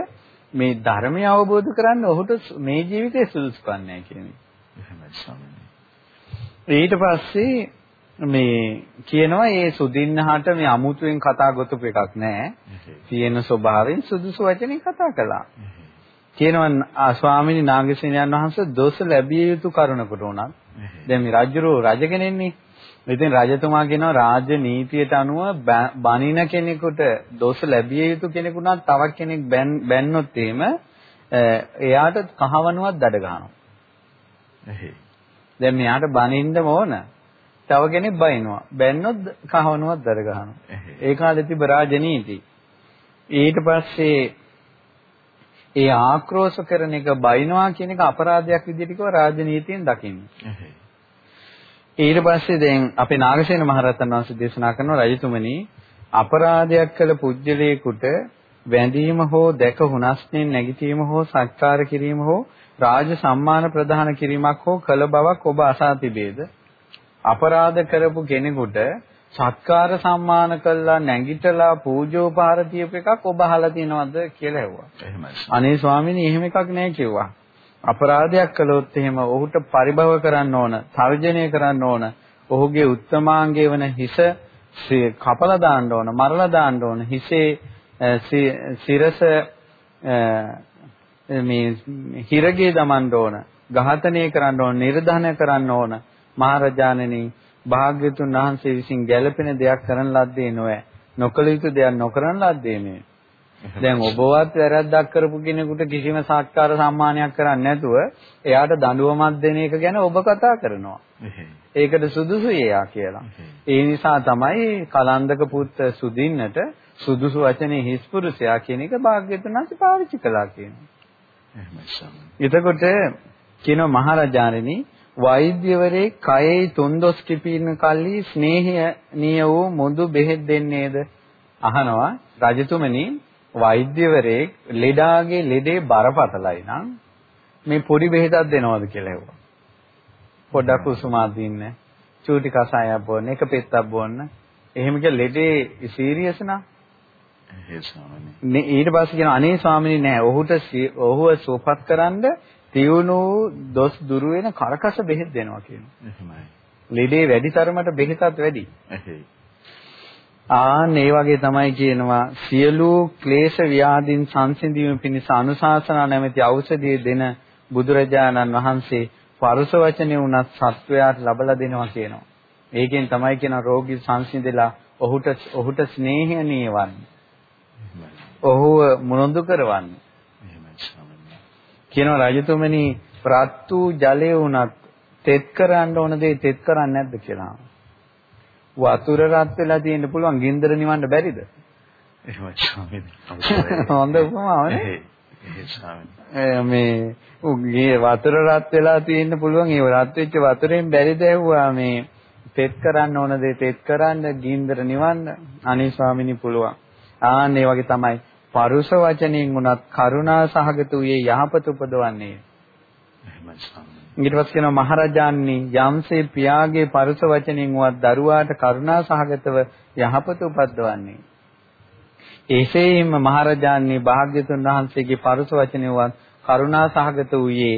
මේ ධර්මය අවබෝධ කරන්න ඔහුට මේ ජීවිතේ සුදුසුකම් නැහැ කියන්නේ. ඊට පස්සේ මේ කියනවා මේ සුදින්නහට මේ අමුතුවෙන් කතා ගොතපු එකක් නෑ. තියෙන ස්වභාවයෙන් සුදුසු වචනේ කතා කළා. කියනවා ස්වාමීනි නාගසේනයන් වහන්සේ දොස් ලැබිය යුතු කරුණකට උනත් දැන් මේ රජුරෝ රජ කෙනෙන්නේ. ඉතින් රජතුමා කියනවා රාජ්‍ය නීතියට අනුව බණින කෙනෙකුට දොස් ලැබිය යුතු කෙනෙකුට තවත් කෙනෙක් බැන්නොත් එහෙම එයාට කහවණුවක් දඩ ගන්නවා. දැන් මෙයාට බනින්න ඕන. තව කෙනෙක් බයිනවා. බැන්නොත් කහවණුවක් දර ගන්නවා. ඒ කාලේ තිබ්බ රාජනීති. ඊට පස්සේ ඒ ආක්‍රෝෂ කරන එක බයිනවා කියන එක අපරාධයක් විදිහට කිව්ව රාජනීතියෙන් දකින්න. ඊට පස්සේ දැන් අපේ නාගසේන මහරහතන් වහන්සේ දේශනා කරන රජතුමනි අපරාධයක් කළ පුජ්‍යලයකට වැඳීම හෝ දැක හුනස්නෙන් නැගිටීම හෝ සත්කාර කිරීම හෝ රාජ සම්මාන ප්‍රදාන කිරීමක් හෝ කළ බවක් ඔබ අසා තිබේද? අපරාධ කරපු කෙනෙකුට සත්කාර සම්මාන කළා නැගිටලා පූජෝපහාර තියප එකක් ඔබ අහලා තියෙනවද කියලා ඇහුවා. එහෙමයි. අනේ ස්වාමීනි එහෙම එකක් නැහැ කිව්වා. අපරාධයක් කළොත් එහෙම ඔහුට පරිභව කරන්න ඕන, තර්ජනය කරන්න ඕන. ඔහුගේ උත්තමාංගය වන හිස කපලා දාන්න ඕන, මරලා දාන්න ඕන. හිසේ සිරස මේ හිරගේ දමන්න ඕන, ඝාතනය කරන්න ඕන, නිර්ධානය කරන්න ඕන. මහරජාණෙනි භාග්‍යතුන් වහන්සේ විසින් ගැළපෙන දෙයක් කරන ලද්දේ නොවේ. නොකල යුතු දෙයක් නොකරන ලද්දේ මේ. [laughs] දැන් ඔබවත් වැරද්දක් කරපු කෙනෙකුට කිසිම සත්කාර සම්මානයක් කරන්නේ නැතුව එයාට දඬුවමක් දෙන එක ගැන ඔබ කතා කරනවා. ඒකට සුදුසුයි එයා කියලා. ඒ නිසා තමයි කලන්දක පුත් සුදින්නට සුදුසු වචනේ හිස්පුරුෂයා කියන එක භාග්‍යතුන් වහන්සේ පාවිච්චි කළා කියනවා. එතකොට කියනවා මහරජාණෙනි වෛද්‍යවරේ කයේ තුන්දොස් කිපින කල්ලි ස්නේහණීය වූ මුදු බෙහෙත් දෙන්නේද අහනවා රජතුමනි වෛද්‍යවරේ ලෙඩාගේ ලෙඩේ බරපතලයි නම් මේ පොඩි බෙහෙතක් දෙනවද කියලා ඇහුවා. පොඩ්ඩක් උසුමා දින්න චූටි කසායක් බොන්න එක පෙත්තක් බොන්න. එහෙම කියලා ලෙඩේ සීරියස් නා ඊට පස්සේ කියන අනේ ස්වාමීනි නෑ. ඔහුට ඔහුව සුවපත් කරන්න තියුණු දොස් දුරු වෙන කරකස බෙහෙත් දෙනවා කියනවා. එහෙමයි. ලෙඩේ වැඩි තරමට බෙහෙතත් වැඩි. ආන් ඒ වගේ තමයි කියනවා සියලු ක්ලේශ ව්‍යාධින් සංසිඳීම පිණිස අනුශාසනා නැමැති ඖෂධය දෙන බුදුරජාණන් වහන්සේ පරුස වචනේ උනත් සත්වයාට ලබලා දෙනවා කියනවා. ඒකෙන් තමයි කියන රෝගී සංසිඳෙලා ඔහුට ඔහුට ස්නේහණීය වන්නේ. ඔහුව මොනොඳු කරවන්නේ. කියනවා රජතුමනි ප්‍රත්තු ජලය වුණත් තෙත් කරන්න ඕන දේ තෙත් කරන්නේ නැද්ද කියලා. වතුර රත් වෙලා තියෙන්න පුළුවන් ගින්දර නිවන්න බැරිද? එහෙමයි ස්වාමීනි. [laughs] හොඳ උපමාවනේ. මේ උගේ වතුර රත් වෙලා තියෙන්න පුළුවන් ඒ රත් වෙච්ච වතුරෙන් බැරිද ඇහුවා මේ තෙත් කරන්න ඕන දේ තෙත් කරන්න ගින්දර නිවන්න අනේ ස්වාමීනි පුළුවන්. ආන් ඒ වගේ තමයි පරුෂ වචනෙන් උනත් කරුණා සහගත වූයේ යහපත උපදවන්නේ. ඊට පස්සේ කියනවා මහරජාණනි යම්සේ පියාගේ පරුෂ වචනෙන් වත් දරුවාට කරුණා සහගතව යහපත උපදවන්නේ. එසේම මහරජාණනි භාග්‍යතුන් වහන්සේගේ පරුෂ වචනෙන් වත් කරුණා සහගත වූයේ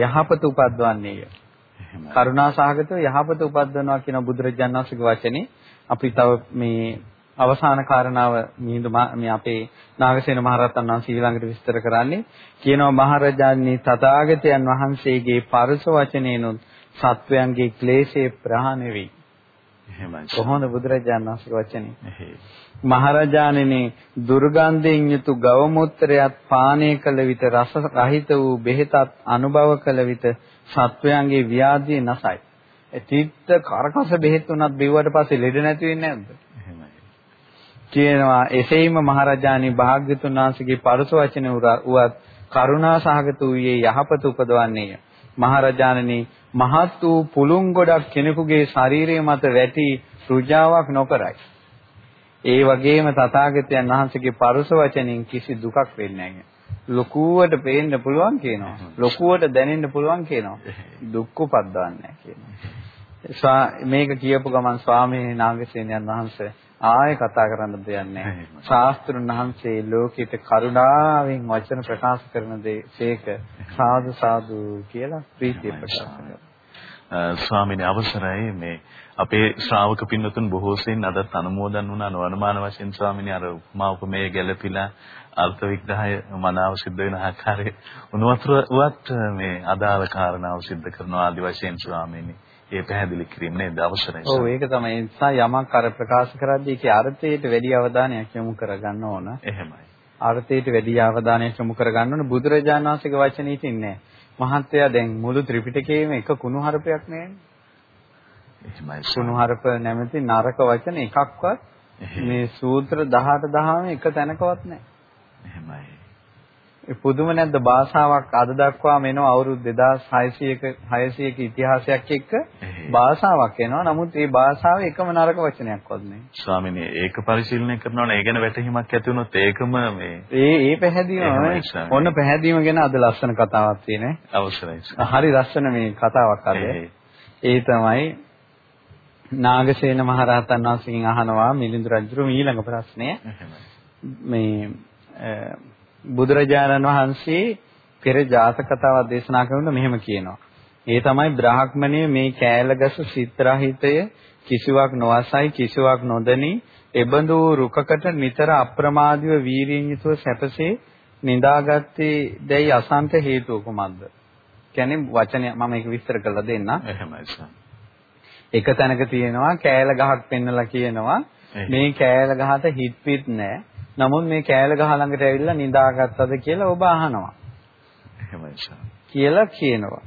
යහපත උපදවන්නේය. කරුණා සහගතව යහපත උපදවනවා කියන බුදුරජාණන් වහන්සේගේ වචනේ අපි තව මේ අවසාන කාරණාව මිහිඳු මේ අපේ නාගසේන මහරහතන් වහන්සේ ඊළඟට විස්තර කරන්නේ කියනවා මහරජාණන් තථාගතයන් වහන්සේගේ පරස වචනේනොත් සත්වයන්ගේ ක්ලේශේ ප්‍රහාණය වෙයි. එහෙමයි. කොහොමද බුදුරජාණන් වහන්සේගේ වචනේ? මහරජාණෙනි දුර්ගන්ධයෙන් යුතු ගවමුත්‍රයත් පානය කළ විට රස රහිත වූ බෙහෙතත් අනුභව කළ විට සත්වයන්ගේ ව්‍යාධිය නැසයි. තිත්ත කරකස බෙහෙත් උනත් බිව්වට පස්සේ ලෙඩ නැති වෙන්නේ නැද්ද? කියනවා එසේම මහරජාණන් භාග්‍යතුන් වහන්සේගේ පරස වචන උවත් කරුණා සහගත වූයේ යහපත උපදවන්නේය. මහරජාණනි මහත් වූ පුළුන් ගොඩක් කෙනෙකුගේ ශරීරය මත වැටි රුජාවක් නොකරයි. ඒ වගේම තථාගතයන් වහන්සේගේ පරස වචනෙන් කිසි දුකක් වෙන්නේ නැහැ. ලොකුවට පේන්න පුළුවන් කියනවා. ලොකුවට දැනෙන්න පුළුවන් කියනවා. දුක්ඛ පද්දවන්නේ කියනවා. මේක කියපු ගමන් ස්වාමීන් නාගසේනයන් වහන්සේ ආයෙ කතා කරන්න දෙයක් නැහැ. ශාස්ත්‍රුන් වහන්සේ ලෝකෙට කරුණාවෙන් වචන ප්‍රකාශ කරන දේක සාදු සාදු කියලා ප්‍රීතිය ප්‍රකාශ. ස්වාමීන් අවසරයි. මේ අපේ ශ්‍රාවක පින්නතුන් බොහෝ සෙයින් අදත් අනුමෝදන් වුණා. නොවනමාන වශයෙන් ස්වාමීන් අර උපමා උපමේය ගැළපීලා අර්ථ විග්‍රහය මනාව සිද්ධ වෙන ආකාරයේ උණුවතුරවත් මේ අදාළ කාරණාව සිද්ධ කරනවා ආදි වශයෙන් ස්වාමීන් ඒ පැහැදිලි කිරීම නේද අවශ්‍යයි. ඔව් ඒක තමයි. ඒ නිසා යමක් අර ප්‍රකාශ කරද්දී ඒකේ අර්ථයට වැඩි අවධානයක් යොමු කරගන්න ඕන. එහෙමයි. අර්ථයට වැඩි අවධානයක් යොමු කරගන්න ඕන බුදුරජාණන් වහන්සේගේ වචනේ තින්නේ. මහත්තයා දැන් මුළු ත්‍රිපිටකයේම එක කුණුහරුපයක් නෑනේ. එහෙමයි. කුණුහරුප නැමැති නරක වචන එකක්වත් මේ සූත්‍ර 18 10 එක තැනකවත් නෑ. එහෙමයි. පුදුම නැද්ද භාෂාවක් අද දක්වාම එනවා අවුරුදු 2600ක 600ක ඉතිහාසයක් එක්ක භාෂාවක් එනවා. නමුත් ඒ භාෂාවේ එකම නරක වචනයක්වත් නැහැ. ස්වාමීනි ඒක පරිශීලනය කරනවා නම් ඒ ගැන වැටහීමක් ඇති වුණොත් ඒකම මේ ඒ ඒ පැහැදීම ඔන්න පැහැදීම ගැන අද ලස්සන කතාවක් තියෙන්නේ. අවශ්‍යයි. හරි ලස්සන මේ කතාවක් අද. ඒ තමයි නාගසේන මහරහතන් වහන්සේගෙන් අහනවා මිලිඳු රජු ඊළඟ ප්‍රශ්නය. මේ බුදුරජාණන් වහන්සේ පෙර ජාතක කතාවක් දේශනා කරනකොට මෙහෙම කියනවා. ඒ තමයි බ්‍රාහ්මණය මේ කෑලගස සිත්‍රාහිතය කිසිවක් නොවසයි කිසිවක් නොදනි එබඳු රුකකට නිතර අප්‍රමාදීව වීරියෙන් යුතුව සැපසේ නිදාගත්තේ දැයි අසන්ත හේතුව කුමක්ද? කියන්නේ වචනය මම ඒක විස්තර කරලා දෙන්නම්. එහෙමයි. එක තැනක තියෙනවා කෑල ගහක් පෙන්නලා කියනවා මේ කෑල ගහට හිට පිට නැහැ. නමුත් මේ කෑල ගහ ළඟට ඇවිල්ලා නිදාගත්තද කියලා ඔබ අහනවා. එහෙමයි. කියලා කියනවා.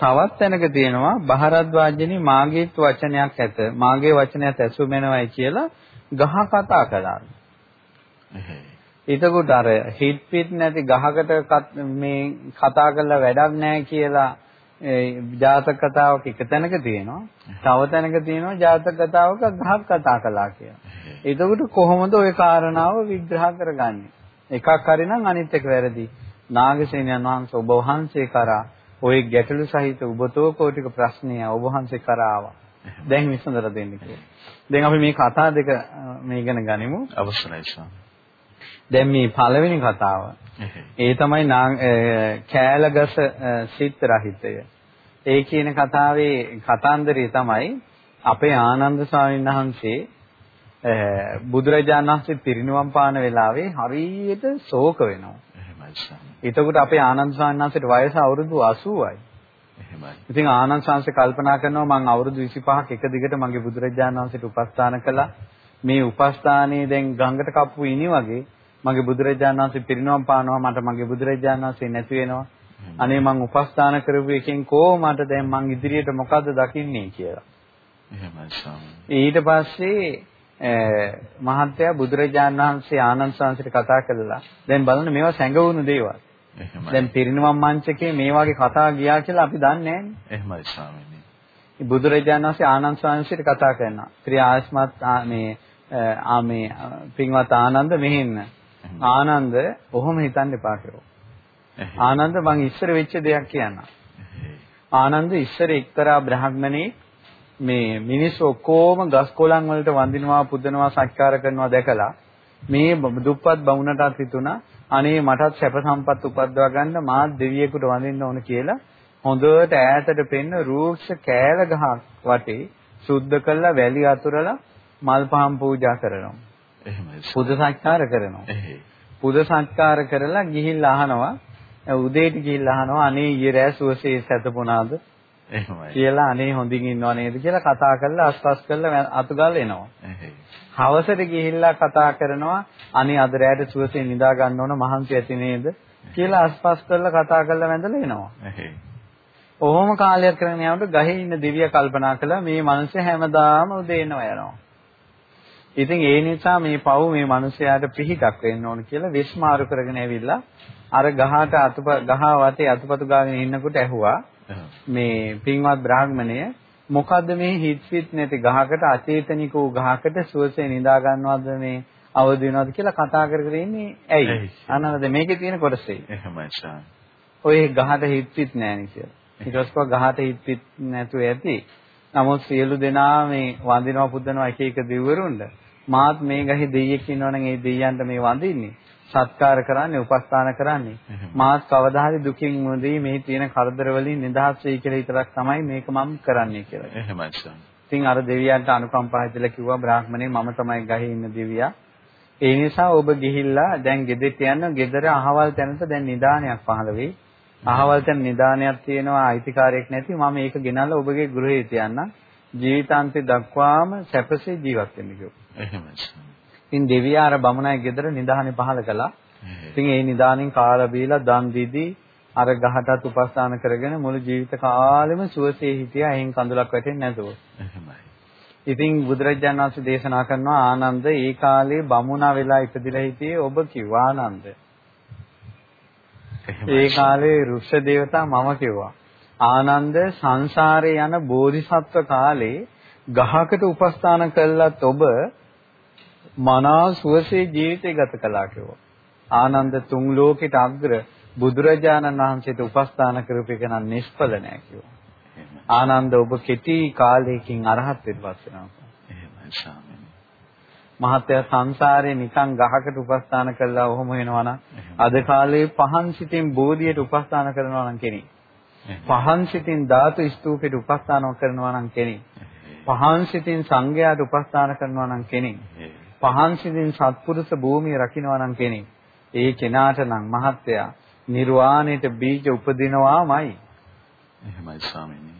තවත් තැනක තියෙනවා බහරද්වාජනි මාගේත් වචනයක් ඇත. මාගේ වචනයත් ඇසුමෙනවයි කියලා ගහ කතා කළා. එතකොට අර හිට පිට නැති ගහකට මේ කතා කරලා වැඩක් නැහැ කියලා ජාතක කතාවක එක තැනක තියෙනවා. තව තැනක තියෙනවා ජාතක කතාවක ගහක් කතා කළා කියලා. එතකොට කොහොමද ওই කාරණාව විග්‍රහ කරගන්නේ? එකක් හරි නම් අනිත් එක වැරදි. නාගසේනයන් වහන්සේ ඔබ වහන්සේ කරා ওই ගැටලු සහිත උබතෝ කෝටික ප්‍රශ්නය ඔබ වහන්සේ කරා ආවා. දැන් විසඳලා දෙන්න කියලා. දැන් අපි මේ කතා දෙක මේ ඉගෙන ගනිමු. අවශ්‍යයි දැන් මේ පළවෙනි කතාව. ඒ තමයි කෑලගස සිත් රහිතය. ඒ කියන කතාවේ කතාන්දරය තමයි අපේ ආනන්ද ස්වාමීන් වහන්සේ බුදුරජාණන් වහන්සේ පිරිනිවන් පාන වෙලාවේ හරියට ශෝක වෙනවා. එතකොට අපේ ආනන්ද ස්වාමීන් වහන්සේට වයස අවුරුදු 80යි. එහෙමයි. ඉතින් ආනන්ද ස්වාමීන් කල්පනා කරනවා මම අවුරුදු 25ක් එක දිගට මගේ බුදුරජාණන් වහන්සේට උපස්ථාන කළා. මේ උපස්ථානයේ දැන් ගඟට කප්පු ඉනි වගේ මගේ බුදුරජාණන් වහන්සේ පිරිනවම් පානවා මට මගේ බුදුරජාණන් වහන්සේ නැති වෙනවා. අනේ මං උපස්ථාන කරපු එකෙන් කොහොමද දැන් මං ඉදිරියට මොකද්ද දකින්නේ කියලා. එහෙමයි ස්වාමී. ඊට පස්සේ මහත්තයා බුදුරජාණන් වහන්සේ ආනන්ද සාංශයට කතා කළා. දැන් බලන්න මේවා සැඟවුණු දේවල්. එහෙමයි. දැන් පිරිනිවන් මංචකේ මේ වගේ කතා ගියා කියලා අපි දන්නේ නැහැ. එහෙමයි ස්වාමීනි. බුදුරජාණන් වහන්සේ ආනන්ද සාංශයට කතා කරනවා. ත්‍රි ආස්මත් මේ ආ මේ පින්වත් ආනන්ද මෙහෙන්න. ආනන්ද ඔහොම හිතන්න එපා. ආනන්ද මං ඉස්සර වෙච්ච දෙයක් කියන්නම්. ආනන්ද ඉස්සර එක්තරා බ්‍රාහ්මණෙක් මේ මිනිස්සු ඔක්කොම ගස් කොළන් වලට වඳිනවා පුදනවා සත්කාර කරනවා දැකලා මේ දුප්පත් බමුණටත් හිතුණා අනේ මටත් සැප සම්පත් උපද්දවා ගන්න මාත් දෙවියෙකුට වඳින්න ඕන කියලා හොඳට ඈතට පෙන්න රූක්ෂ කෑල ගහක් වටේ සුද්ධ කළා වැලි අතුරලා මල් පහන් පූජා කරනවා. එහෙමයි. පුද සත්කාර කරනවා. එහෙයි. පුද සත්කාර කරලා ගිහිල්ලා අහනවා උදේට ගිහිල්ලා අහනවා අනේ ඊයේ රෑ සුවසේ සැතපුණාද එහෙමයි. කියලා අනේ හොඳින් ඉන්නව නේද කියලා කතා කරලා අස්පස් කරලා අතුගල් එනවා. එහෙයි. හවසට ගිහිල්ලා කතා කරනවා අනේ අද රෑට සුවසේ නිදා ගන්න ඕන මහන්සි ඇති නේද කියලා අස්පස් කරලා කතා කරලා වැඳලා එනවා. එහෙයි. ඔහොම කාලයක් කරගෙන යනකොට ගහේ ඉන්න දෙවියා කල්පනා කළා මේ මිනිස්සු හැමදාම උදේ එනවා යනවා. ඉතින් ඒ නිසා මේ පව් මේ මිනිස්යාට පිහිටක් වෙන්න ඕන කියලා විශ්මාරු කරගෙන ඇවිල්ලා අර ගහට අතුප ගහ වටේ අතුපතු ගාගෙන ඉන්නකොට ඇහුවා මේ පින්වත් බ්‍රාහ්මණය මොකද්ද මේ හිත් පිට නැති ගහකට අචේතනික වූ ගහකට සුවසේ නිදා ගන්නවද මේ අවදි වෙනවද කියලා කතා කර කර ඉන්නේ ඇයි? අනවද මේකේ තියෙන කොටසේ. එහෙමයි සාම. ඔය ගහට හිත් පිට නැහැ කියලා. ඊට පස්සේ ගහට හිත් පිට නැතුව ඇති. නමුත් සියලු දෙනා මේ වඳිනවා පුදනවා එක එක දෙවිවරුන්ට මාත් මේ ගහේ දෙයියෙක් ඉන්නවනම් ඒ දෙයියන්ට මේ වඳින්නේ සත්කාර කරන්නේ උපස්ථාන කරන්නේ මාත් කවදා හරි දුකින් මුදී මේ තියෙන කරදර වලින් නිදහස් වෙයි කියලා විතරක් තමයි මේක මම කරන්නේ කියලා. එහෙමයි සම්. ඉතින් අර දෙවියන්ට අනුකම්පා හිතලා කිව්වා බ්‍රාහ්මණේ මම තමයි ගහේ ඉන්න දෙවියා. ඒ නිසා ඔබ ගිහිල්ලා දැන් ගෙදෙට යන ගෙදර අහවල් තැනට දැන් නිදානයක් පහළ වෙයි. අහවල් තැන නිදානයක් තියෙනවා අයිතිකාරයක් නැති මම ඒක ගෙනල්ලා ඔබගේ ගෘහයේ තියන්න. ජීවිතාන්තය දක්වාම සැපසේ ජීවත් වෙන්න කිව්වා. එහෙමයි. ඉතින් දෙවියා අර බමුණයි ගෙදර නිදානේ පහල කළා. ඉතින් ඒ නිදානෙන් කාලා බීලා දන් දීදී අර ගහටත් උපස්ථාන කරගෙන මුළු ජීවිත කාලෙම සුවසේ හිටියා. එහෙන් කඳුලක් වැටෙන්නේ නැතුව. එහෙමයි. ඉතින් බුදුරජාණන් වහන්සේ දේශනා කරනවා ආනන්ද ඒ කාලේ බමුණා වෙලා ඉපදිලා හිටියේ ඔබ කිව්වා ආනන්ද. ඒ කාලේ රුක්ෂ දේවතා මම කිව්වා. ආනන්ද සංසාරේ යන බෝධිසත්ව කාලේ ගහකට උපස්ථාන කළත් ඔබ මනා සුවසේ ජීවිතය ගත කළා කිව්වා. ආනන්ද තුන් ලෝකෙට අග්‍ර බුදුරජාණන් වහන්සේට උපස්ථාන කරපු එක නම් නිෂ්ඵල නෑ කිව්වා. ආනන්ද ඔබ කෙටි කාලයකින් අරහත් වෙන්නපත් වෙනවා. එහෙමයි ස්වාමීනි. මහත්ය සංසාරේ නිකන් ගහකට උපස්ථාන කළා ඔහොම වෙනවා නම් අද කාලේ පහන් සිතින් බෝධියට උපස්ථාන කරනවා නම් කෙනෙක්. පහන් සිතින් ධාතු ස්තූපෙට උපස්ථාන කරනවා නම් කෙනෙක්. පහන් සිතින් සංඝයාට උපස්ථාන කරනවා නම් කෙනෙක්. පහන් සිතින් සත්පුරුෂ භූමිය රකින්නවා නම් කෙනෙක්. ඒ කෙනාට නම් මහත්යා නිර්වාණයට බීජ උපදිනවාමයි. එහෙමයි ස්වාමීනි.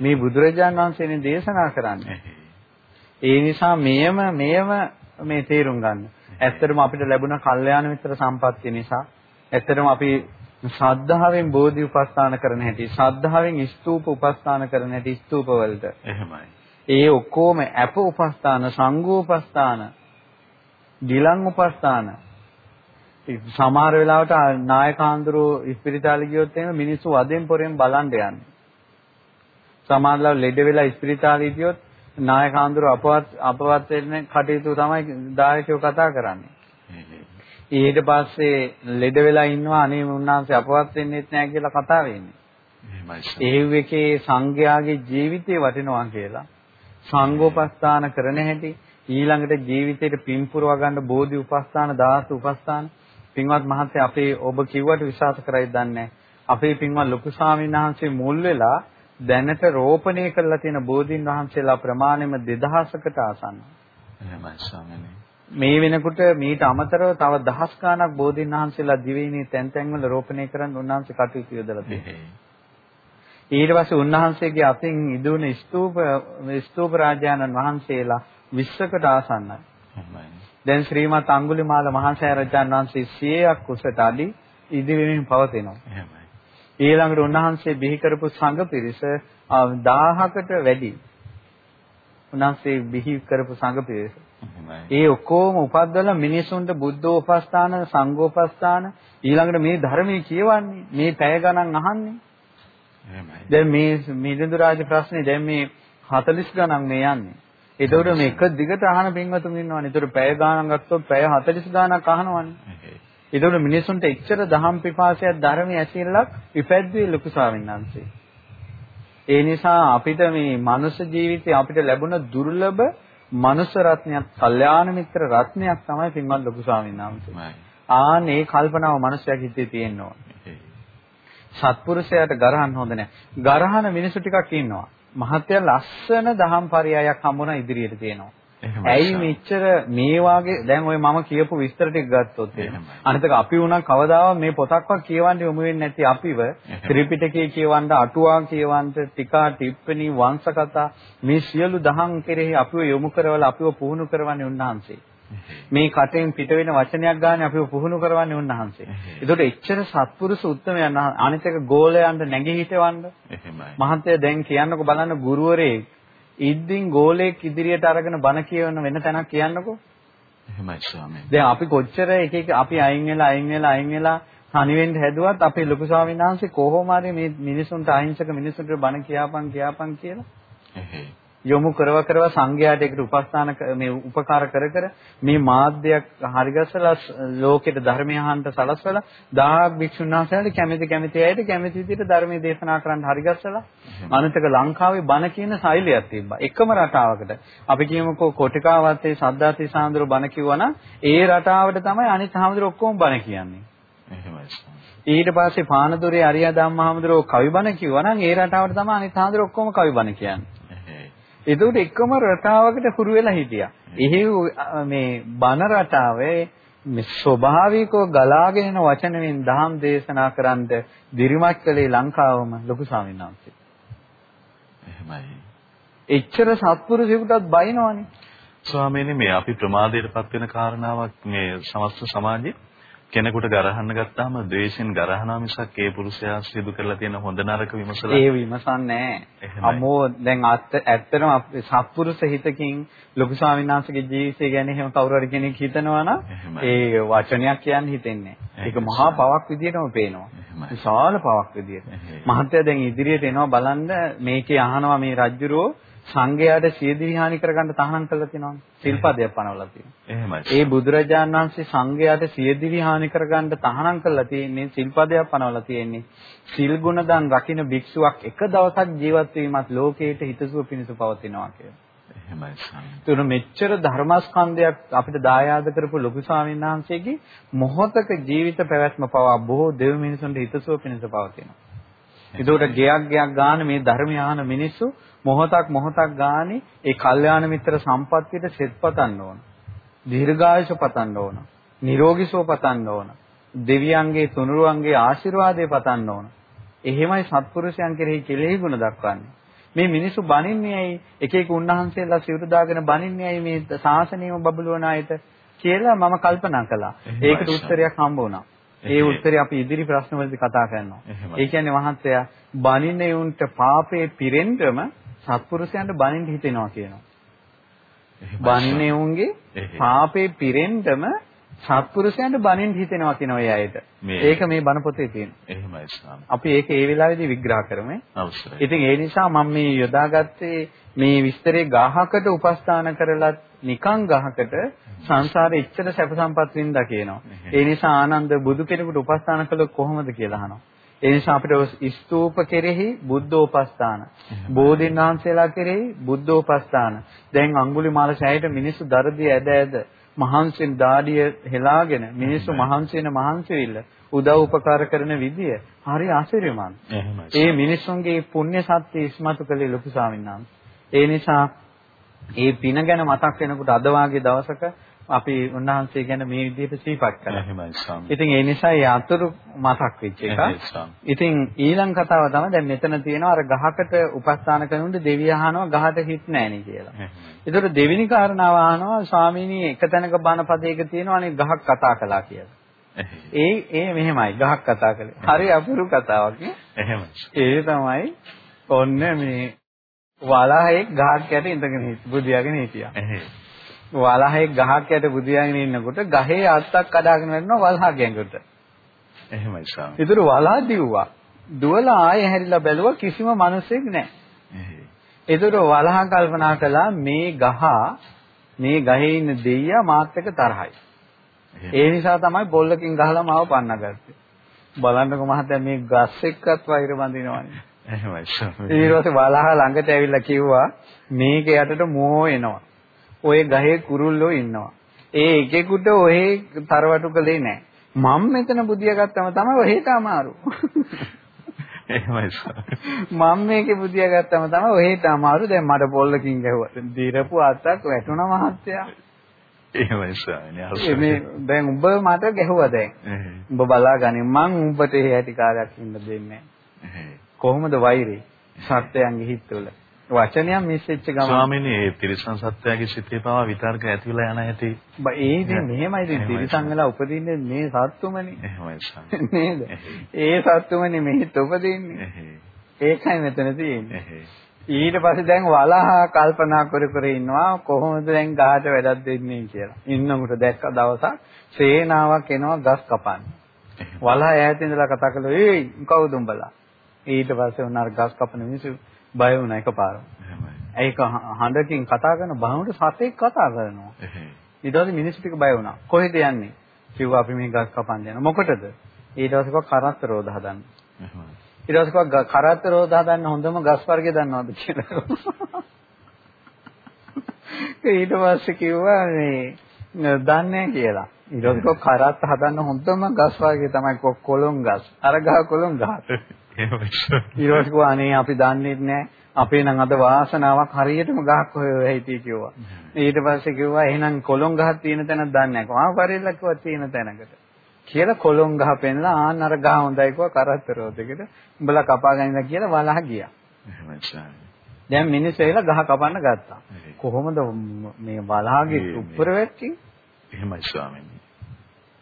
මේ බුදුරජාණන් වහන්සේනේ දේශනා කරන්නේ. ඒ නිසා මෙයම මෙයම මේ තේරුම් ගන්න. ඇත්තටම අපිට ලැබුණ කල්යාණ මිත්‍ර සම්පත්තිය නිසා ඇත්තටම අපි ශ්‍රද්ධාවෙන් බෝධි උපස්ථාන කරන හැටි, ශ්‍රද්ධාවෙන් ස්තූප උපස්ථාන කරන හැටි ස්තූප වලට. එහෙමයි. ඒ ඔක්කොම අප උපස්ථාන, සංඝෝපස්ථාන, ගිලන් උපස්ථාන. සමහර වෙලාවට නායකාන්දරෝ ඉස්පිරිතාලේ ගියොත් එහෙම මිනිස්සු වදෙන් පොරෙන් බලන් යන්නේ. සමහරවල් ලෙඩ වෙලා ඉස්පිරිතාලේ ගියොත් නායකාන්දරෝ අපවත් අපවත් වෙන්න කටයුතු තමයි දායකයෝ කතා කරන්නේ. ඊට පස්සේ ලෙඩ වෙලා ඉන්නවා අනේ මුන්නාන්සේ අපවත් වෙන්නෙත් නැහැ කියලා කතා වෙන්නේ. එහෙමයි. එකේ සංඝයාගේ ජීවිතේ වටිනවා කියලා සංඝෝපස්ථාන කරන හැටි ඊළඟට ජීවිතේට පින්පුරව ගන්න බෝධි උපස්ථාන දාස උපස්ථාන පින්වත් මහත්තයා අපේ ඔබ කිව්වට විශ්වාස කරයිද දන්නේ අපේ පින්වත් ලොකු ස්වාමීන් වහන්සේ මුල් වෙලා දැනට රෝපණය කරලා තියෙන බෝධීන් වහන්සේලා ප්‍රමාණයම 2000කට ආසන්න. එහෙමයි ස්වාමීනි. මේ වෙනකොට මීට අමතරව තව දහස් ගණනක් බෝධීන් වහන්සේලා දිවයිනේ තැන් තැන්වල රෝපණය කරන්න උන්වහන්සේ කටයුතු යොදලා තියෙනවා. ඊට පස්සේ උන්වහන්සේගේ අතින් ඉදුණ ස්තූප ස්තූප රාජානන් වහන්සේලා 20කට ආසන්නයි. දැන් ශ්‍රීමත් අඟුලිමාල මහසෑය රජාණන් වහන්සේ 100ක් උසට අඩි ඉදිවෙමින් පවතිනවා. ඊළඟට උන්වහන්සේ බිහි කරපු සංඝ පිරිස 1000කට වැඩි. උන්වහන්සේ බිහි කරපු සංඝ පිරිස. ඒ ඔක්කොම උපද්දලා මිනිසුන්ට බුද්ධෝපස්ථාන සංඝෝපස්ථාන ඊළඟට මේ ධර්මයේ කියවන්නේ මේ පැය ගණන් අහන්නේ. දැන් මේ මිලිඳු රාජ ප්‍රශ්නේ දැන් මේ 40 ගණන් මේ යන්නේ. ඒතකොට මේ එක දිගට අහන පින්වතුන් ඉන්නවනේ. ඒතකොට පැය ගානක් ගත්තොත් පැය 40 ගානක් අහනවනේ. ඒතකොට මිනිසුන්ට එච්චර දහම් පිපාසයක් ධර්මයේ ඇසිරලක් විපැද්දුවේ ලොකු ස්වාමීන් වහන්සේ. ඒ නිසා අපිට මේ මනුෂ්‍ය ජීවිතේ අපිට ලැබුණ දුර්ලභ මනුෂ්‍ය රත්නයක්, කල්යාණ මිත්‍ර රත්නයක් තමයි පින්වත් ලොකු ස්වාමීන් වහන්සේ. ආන් ඒ කල්පනාව මනුෂ්‍යයෙක් හිතේ තියෙනවා. සත්පුරුෂයාට ගරහන්න හොඳ නැහැ. ගරහන මිනිසු ටිකක් ඉන්නවා. මහත්ය ලස්සන දහම් පරයයක් හම්බුණා ඉදිරියට තියෙනවා. ඇයි මෙච්චර මේ වාගේ දැන් ඔය මම කියපු විස්තර ටික ගත්තොත් අනිතක අපි උනා කවදාවත් මේ පොතක්වත් කියවන්න යොමු වෙන්නේ නැති අපිව ත්‍රිපිටකය කියවන්න අටුවා කියවන්න ටිකා ටිප්පණි වංශ කතා මේ සියලු දහම් කෙරෙහි අපිව යොමු කරවලා අපිව පුහුණු කරවන්නේ උන්වහන්සේ. මේ කටෙන් පිට වෙන වචනයක් ගන්න අපිව පුහුණු කරවන්නේ උන්වහන්සේ. ඒකට එච්චර සත්පුරුෂ උත්තමයන් අනිත් එක ගෝලයන්ට නැගී හිටවන්න. එහෙමයි. මහත්තයා දැන් කියන්නකෝ බලන්න ගුරුවරේ ඉද්දින් ගෝලයක් ඉදිරියට අරගෙන බණ කියවන වෙන තැනක් කියන්නකෝ. එහෙමයි ස්වාමීනි. දැන් අපි කොච්චර එක එක අපි අයින් වෙලා අයින් වෙලා අයින් වෙලා තනිවෙන්න හැදුවත් අපේ ලොකු ස්වාමීන් වහන්සේ කොහොම හරි මේ මිනිසුන්ට අහිංසක මිනිසුන්ට බණ කියපන් කියපන් කියලා. එහෙයි. යොමු කරව කරව සංඝයාට ඒකට උපස්ථාන මේ උපකාර කර කර මේ මාධ්‍යයක් හරිගස්සලා ලෝකෙට ධර්මය අහන්න සලස්වලා දහහක් භික්ෂුන් වහන්සේලාට කැමැති කැමැති අයට කැමැති විදිහට ධර්මයේ දේශනා කරන්න හරිගස්සලා අනිතක ලංකාවේ බණ කියන ශෛලියක් තිබ්බා. එකම රටාවකට. අපි කියමුකෝ කොටිකාවත්තේ සද්දාති සාන්දර බණ කිව්වනම් ඒ රටාවට තමයි අනිත් හාමුදුර ඔක්කොම බණ කියන්නේ. එහෙමයි. ඊට පස්සේ පානදුරේ අරියා ධම්මහාමුදුරෝ කවි බණ කිව්වනම් ඒ රටාවට තමයි අනිත් හාමුදුර ඔක්කොම කවි බණ කියන්නේ ඒකට එකම රටාවකට හුරු වෙලා හිටියා. එහි මේ බන රටාවේ මේ ස්වභාවිකව ගලාගෙන එන වචන වලින් දහම් දේශනා කරන්ද දිරිමත් කළේ ලංකාවම ලොකු ස්වාමීන් වහන්සේ. එහෙමයි. එච්චර සත්පුරුෂයෙකුටත් බයිනවනේ. ස්වාමීනි මේ අපි ප්‍රමාදයටපත් වෙන කාරණාවක් මේ සමස්ත සමාජයේ කෙනෙකුට ගරහන්න ගත්තාම ද්වේෂෙන් ගරහනවා මිසක් ඒ පුරුෂයා සිදු කරලා තියෙන හොඳ නරක විමසලා ඒ විමසන්නේ අමෝ දැන් ඇත්තටම සත්පුරුෂ හිතකින් ලොකු ස්වාමීන් වහන්සේගේ ජීවිතය ගැන එහෙම කවුරු හරි කෙනෙක් හිතනවා නම් ඒ වචනයක් කියන්න හිතෙන්නේ ඒක මහා පවක් විදියටම පේනවා. විශාල පවක් විදියට. මහත්තයා දැන් ඉදිරියට එනවා බලන්න මේකේ අහනවා මේ රජ්ජුරෝ සංඝයාට සියදිවි හානි කරගන්න තහනම් කළා තියෙනවානේ. සිල්පදයක් පනවලා තියෙනවා. එහෙමයි. ඒ බුදුරජාන් වහන්සේ සංඝයාට සියදිවි හානි කරගන්න තහනම් කළා තියෙන්නේ සිල්පදයක් පනවලා තියෙන්නේ. සිල් ගුණ දන් රකින්න භික්ෂුවක් එක දවසක් ජීවත් වීමත් ලෝකයට හිතසුව පිණිස පවතිනවා කියලා. එහෙමයි. තුන මෙච්චර ධර්මස්කන්ධයක් අපිට දායාද කරපු ලොකු ස්වාමීන් වහන්සේගේ මොහොතක ජීවිත පැවැත්ම පවා බොහෝ දෙව් මිනිසුන්ට හිතසුව පිණිස පවතිනවා. ඒකට ගයක් ගයක් ගන්න මේ ධර්මය අහන මිනිස්සු මොහොතක් මොහොතක් ගානේ ඒ කල්යාණ මිත්‍ර සම්පත්තියට සෙත් පතන්න ඕන. දීර්ඝායුෂ පතන්න ඕන. නිරෝගී සුව පතන්න ඕන. දෙවියන්ගේ තුනුරුවන්ගේ ආශිර්වාදය පතන්න ඕන. එහෙමයි සත්පුරුෂයන් කෙරෙහි කෙලෙහි ගුණ දක්වන්නේ. මේ මිනිස්සු බනින්නේ ඇයි? එක එක උන්වහන්සේලා සිවුරු දාගෙන බනින්නේ ඇයි මේ ශාසනයම බබළුවන අයට කියලා මම කල්පනා කළා. ඒකට උත්තරයක් හම්බ වුණා. ඒ උත්තරේ අපි ඉදිරි ප්‍රශ්න වලදී කතා කරනවා. ඒ කියන්නේ මහත්තයා බනින්නේ උන්ට පාපේ පිරෙන්නම සත්පුරුෂයන්ට බනින්න හිතෙනවා කියනවා. බනින්නේ උන්ගේ පාපේ පිරෙන්නම සත්පුරුෂයන්ට බනින්න හිතෙනවා කියන ඔය අයට. ඒක මේ බණ පොතේ තියෙනවා. එහෙමයි ස්වාමී. අපි ඒක ඒ වෙලාවේදී විග්‍රහ කරමු. අවශ්‍යයි. ඉතින් ඒ නිසා මම මේ යොදාගත්තේ මේ විස්තරේ ගාහකට උපස්ථාන කරලත් නිකං ගහකට සංසාරේ ඉච්ඡද සැප සම්පත් වින්දා කියනවා. ඒ නිසා ආනන්ද බුදු කෙනෙකුට උපස්ථාන කළොත් කොහොමද කියලා අහනවා. ඒ නිසා අපිට ස්තූප කෙරෙහි බුද්ධෝපස්ථාන. බෝධින් වහන්සේලා කෙරෙහි බුද්ධෝපස්ථාන. දැන් අඟුලිමාල ඡායට මිනිස්සු දරදී ඇද ඇද මහන්සියෙන් දාඩිය හෙලාගෙන මිනිස්සු මහන්සි වෙන මහන්සිවිල්ල උදව් උපකාර කරන විදිය හරි ආශ්චර්යමත්. ඒ මිනිස්සුන්ගේ පුණ්‍ය සත්‍ය ඉස්මතු කළේ ලොකු ඒ නිසා ඒ පින ගැන මතක් වෙනකොට අද වාගේ දවසක අපි උන්වහන්සේ ගැන මේ විදිහට සිහිපත් කරා. එහෙමයි ස්වාමී. ඉතින් ඒ නිසා ඒ අතුරු මතක් වෙච්ච එක. ඉතින් ඊළඟ කතාව තමයි දැන් මෙතන තියෙනවා අර ගහකට උපස්ථාන කරනකොට දෙවිය අහනවා ගහට හිට නැණි කියලා. ඒතර දෙවෙනි කාරණාව අහනවා ස්වාමීනි එක තැනක බණ පදයක තියෙනවා අනේ ගහක් කතා කළා කියලා. ඒ ඒ මෙහෙමයි ගහක් කතා කළේ. හරි අපුරු කතාවක් නේ. එහෙමයි. ඒ තමයි ඔන්න මේ වලහේ ගහක් යට ඉඳගෙන බුදියාගෙන හිටියා. වලහේ ගහක් යට බුදියාගෙන ඉන්නකොට ගහේ අත්තක් කඩාගෙන යනවා වලහ ගැඟට. එහෙමයි ස්වාමී. ඒතර වලහ දිව්වා. දුවලා ආයෙ හැරිලා බැලුවා කිසිම මිනිසෙක් නැහැ. ඒතර වලහ කල්පනා කළා මේ ගහ මේ ගහේ ඉන්න දෙයියා මාත් එක්ක තරහයි. ඒ නිසා තමයි බොල්ලකින් ගහලා මාව පන්නගත්තේ. බලන්නකො මහත්තයා මේ ගස් එක්කත් වෛර බඳිනවනේ. එහෙමයි ස්වාමී. ඊට පස්සේ වලහ ළඟට ඇවිල්ලා කිව්වා මේක යටට මෝ එනවා. ඔය ගහේ කුරුල්ලෝ ඉන්නවා. ඒ එකෙකුට ඔහේ තරවටු කළේ නැහැ. මම මෙතන බුදියා ගත්තම තමයි ඔහෙට අමාරු. එහෙමයි. මම මේකේ බුදියා ගත්තම තමයි ඔහෙට අමාරු දැන් මට පොල්ලකින් ගැහුවා. දීරපු අතක් වැටුණා මහත්තයා. එහෙමයි ස්වාමීනි. මේ දැන් උඹ මට ගැහුවා දැන්. උඹ බලාගනින් මං උඹට ඒ හැටි කාර්යයක් ඉන්න දෙන්නේ නැහැ. කොහොමද වෛරේ? සත්‍යයන්ගේ හිතවල. වචනයක් මිස් වෙච්ච ගමන් ස්වාමීනි මේ තිරිසන් සත්‍යයේ සිතේ පවා විතර්ක ඇති වෙලා යන හැටි. ඒ ඉතින් මෙහෙමයි ඉතින් තිරිසන් වෙලා උපදින්නේ මේ සත්තුමනේ. එහෙමයි ස්වාමීනි. [laughs] නේද? ඒ සත්තුමනේ මෙහෙත් උපදින්නේ. ඒකයි මෙතන තියෙන්නේ. ඊට පස්සේ දැන් වලහා කල්පනා කර කර ඉන්නවා කොහොමද දැන් ගහට වැඩක් දෙන්නේ කියලා. ඉන්නකොට දැක්ක දවසක් සේනාවක් එනවා ගස් කපන්න. වලහා ඈත ඉඳලා කතා කළා "ඒයි කවුද උඹලා?" ඊට පස්සේ උනාර ගස් කපන මිනිස්සු බය වුණා එකපාරම. ඒක හඬකින් කතා කරන බහුවට සතෙක් කතා කරනවා. ඊට පස්සේ මිනිස්සු ටික බය වුණා. කොහෙද යන්නේ? කිව්වා අපි මේ ගස් කපන්න යනවා. මොකටද? ඊට පස්සේ කිව්වා කරත්ත රෝධ හදන්න. ඊට පස්සේ කිව්වා කරත්ත රෝධ හදන්න හොඳම ගස් වර්ගය දන්නවද කියලා. ඊට පස්සේ කිව්වා මේ දන්නේ කියලා. ඊට පස්සේ කරත්ත හදන්න හොඳම ගස් වර්ගය තමයි කොළොන් ගස්. අර ගහ කොළොන් ගහ. [laughs] පස්සේ අනේ අපි දන්නේ නැහැ. අපේ නම් අද වාසනාවක් හරියටම ගහක් හොය හිටියේ කිව්වා. ඊට පස්සේ කිව්වා එහෙනම් කොළොන් ගහක් තියෙන තැනක් දන්නේ නැහැ. කොහොම පරිල්ලක් කිව්වා තියෙන තැනකට. කියලා කොළොන් ගහ පෙන්ලා ආන් අර ගහ හොඳයි කිව්වා කරත්තරෝ දෙකට. උඹලා කපා ගනින්න කියලා වලහ ගියා. දැන් මිනිස්සු ඇවිල්ලා ගහ කපන්න ගත්තා. කොහොමද මේ වලහගේ උඩර වැට්ටි? එහෙමයි ස්වාමීනි.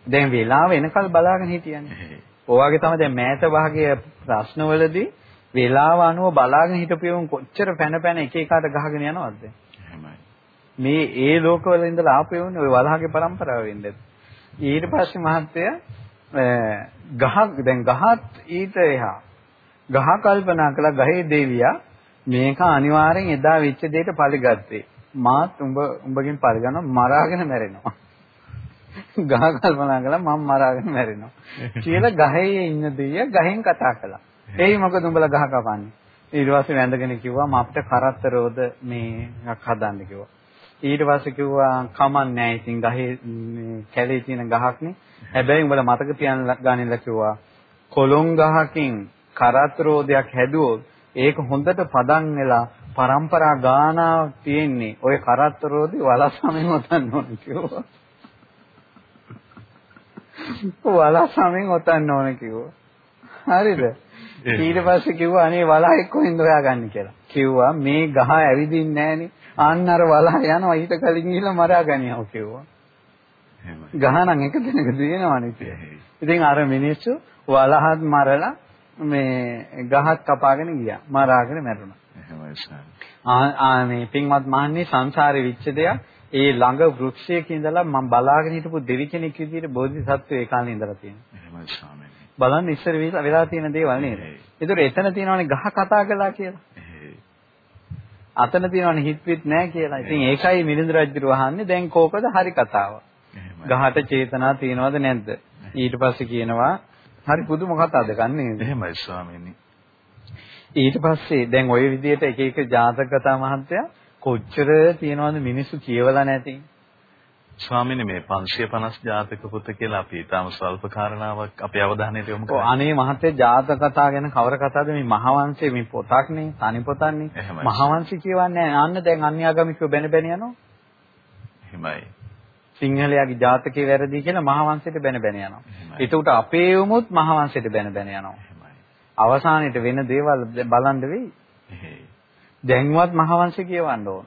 දැන් වෙලාව එනකල් බලාගෙන හිටියන්නේ. ඔවාගේ තමයි දැන් මෑත භාගයේ ප්‍රශ්නවලදී වේලාව අනුව බලාගෙන හිටපියොන් කොච්චර පැන පැන එක එකට ගහගෙන යනවද? මේ ඒ ලෝකවල ඉඳලා ආපෙවුනේ ওই වලහගේ પરම්පරාවෙන් දැන් ඊට පස්සේ මහත්තය ගහක් දැන් ගහත් ඊට එහා ගහ කල්පනා කළා ගහේ දේවියා මේක අනිවාර්යෙන් එදා වෙච්ච දෙයට පරිගත්තේ මාත් උඹ උඹගෙන් පරිගන්න මරාගෙන මැරෙනවා. ගහ කල්පනා කළා මම මරාගෙන මැරෙනවා. කියලා ගහේ ඉන්න දෙයිය ගහෙන් කතා කළා. එයි මොකද උඹලා ගහ කපන්නේ? ඊට පස්සේ වැඳගෙන කිව්වා මට කරත්තරෝද මේක් හදන්න කිව්වා. ඊට පස්සේ කිව්වා කමක් නැහැ ඉතින් ගහේ මේ කැලේ තියෙන ගහක්නේ. හැබැයි උඹලා මතක තියාගන්න ගානෙලා කිව්වා කොළොන් ගහකින් කරත්තරෝදයක් හැදුවොත් ඒක හොඳට පදන් වෙලා પરම්පරා ගානාවක් තියෙන්නේ. ওই කරත්තරෝදි වලස්සමෙන් උතන්න ඕනේ කියලා. කිව්වා. වලස්සමෙන් ඔතන්න ඕන කිව්වා. හරිද? ඊට පස්සේ කිව්වා අනේ වලහෙක් කොහෙන්ද හොයාගන්නේ කියලා. කිව්වා මේ ගහ ඇවිදින්නේ නැහනේ. අන්න අර වලහ යනවා ඊට කලින් ගිහලා මරා ගනියව කිව්වා. ගහ නම් එක දිනක දිනවනේ ඉතින් අර මිනිස්සු වලහත් මරලා මේ ගහත් කපාගෙන ගියා. මරාගෙන මැරුණා. ආ මේ පින්වත් මහන්නේ සංසාරේ විච්ච දෙයක් ඒ ළඟ වෘක්ෂයක ඉඳලා මම බලාගෙන හිටපු දෙවි කෙනෙක් විදිහට බෝධිසත්වෝ ඒ කාලේ ඉඳලා තියෙනවා. එහෙමයි ස්වාමීනි. බලන්න ඉස්සර වෙලා තියෙන දේවල් නේද? ඒතර එතන තියෙනවනේ ගහ කතා කළා කියලා. අතන තියෙනවනේ හිතවිත් නැහැ කියලා. ඉතින් ඒකයි මිලිඳු රජු වහන්නේ දැන් කෝකද හරි කතාව. ගහට චේතනා තියෙනවද නැද්ද? ඊට පස්සේ කියනවා හරි පුදුම කතාවද ගන්නේ. එහෙමයි ස්වාමීනි. ඊට පස්සේ දැන් ওই විදිහට එක එක ජාතක කතා මහත්තයා කොච්චර තියනවද මිනිස්සු කියවලා නැති? ස්වාමීනි මේ 550 ජාතක පොත කියලා අපි ඊටම ස්වල්ප කාරණාවක් අපේ අවධානයට යොමු කරා. අනේ මහත්තයා ජාතක කතා ගැන කවර කතාවද මේ මහවංශයේ මේ පොතක්නේ තනි පොතක්නේ. මහවංශي කියවන්නේ අන්න දැන් අන්‍යාගමිකව බැන බැන යනවා. එහෙමයි. සිංහලයාගේ ජාතකේ වැරදි කියලා මහවංශයට බැන බැන යනවා. ඒකට අපේ උමුත් මහවංශයට බැන බැන යනවා. අවසානයේට වෙන දේවල් බලන්න වෙයි. දැන්වත් මහවංශය කියවන්න ඕන.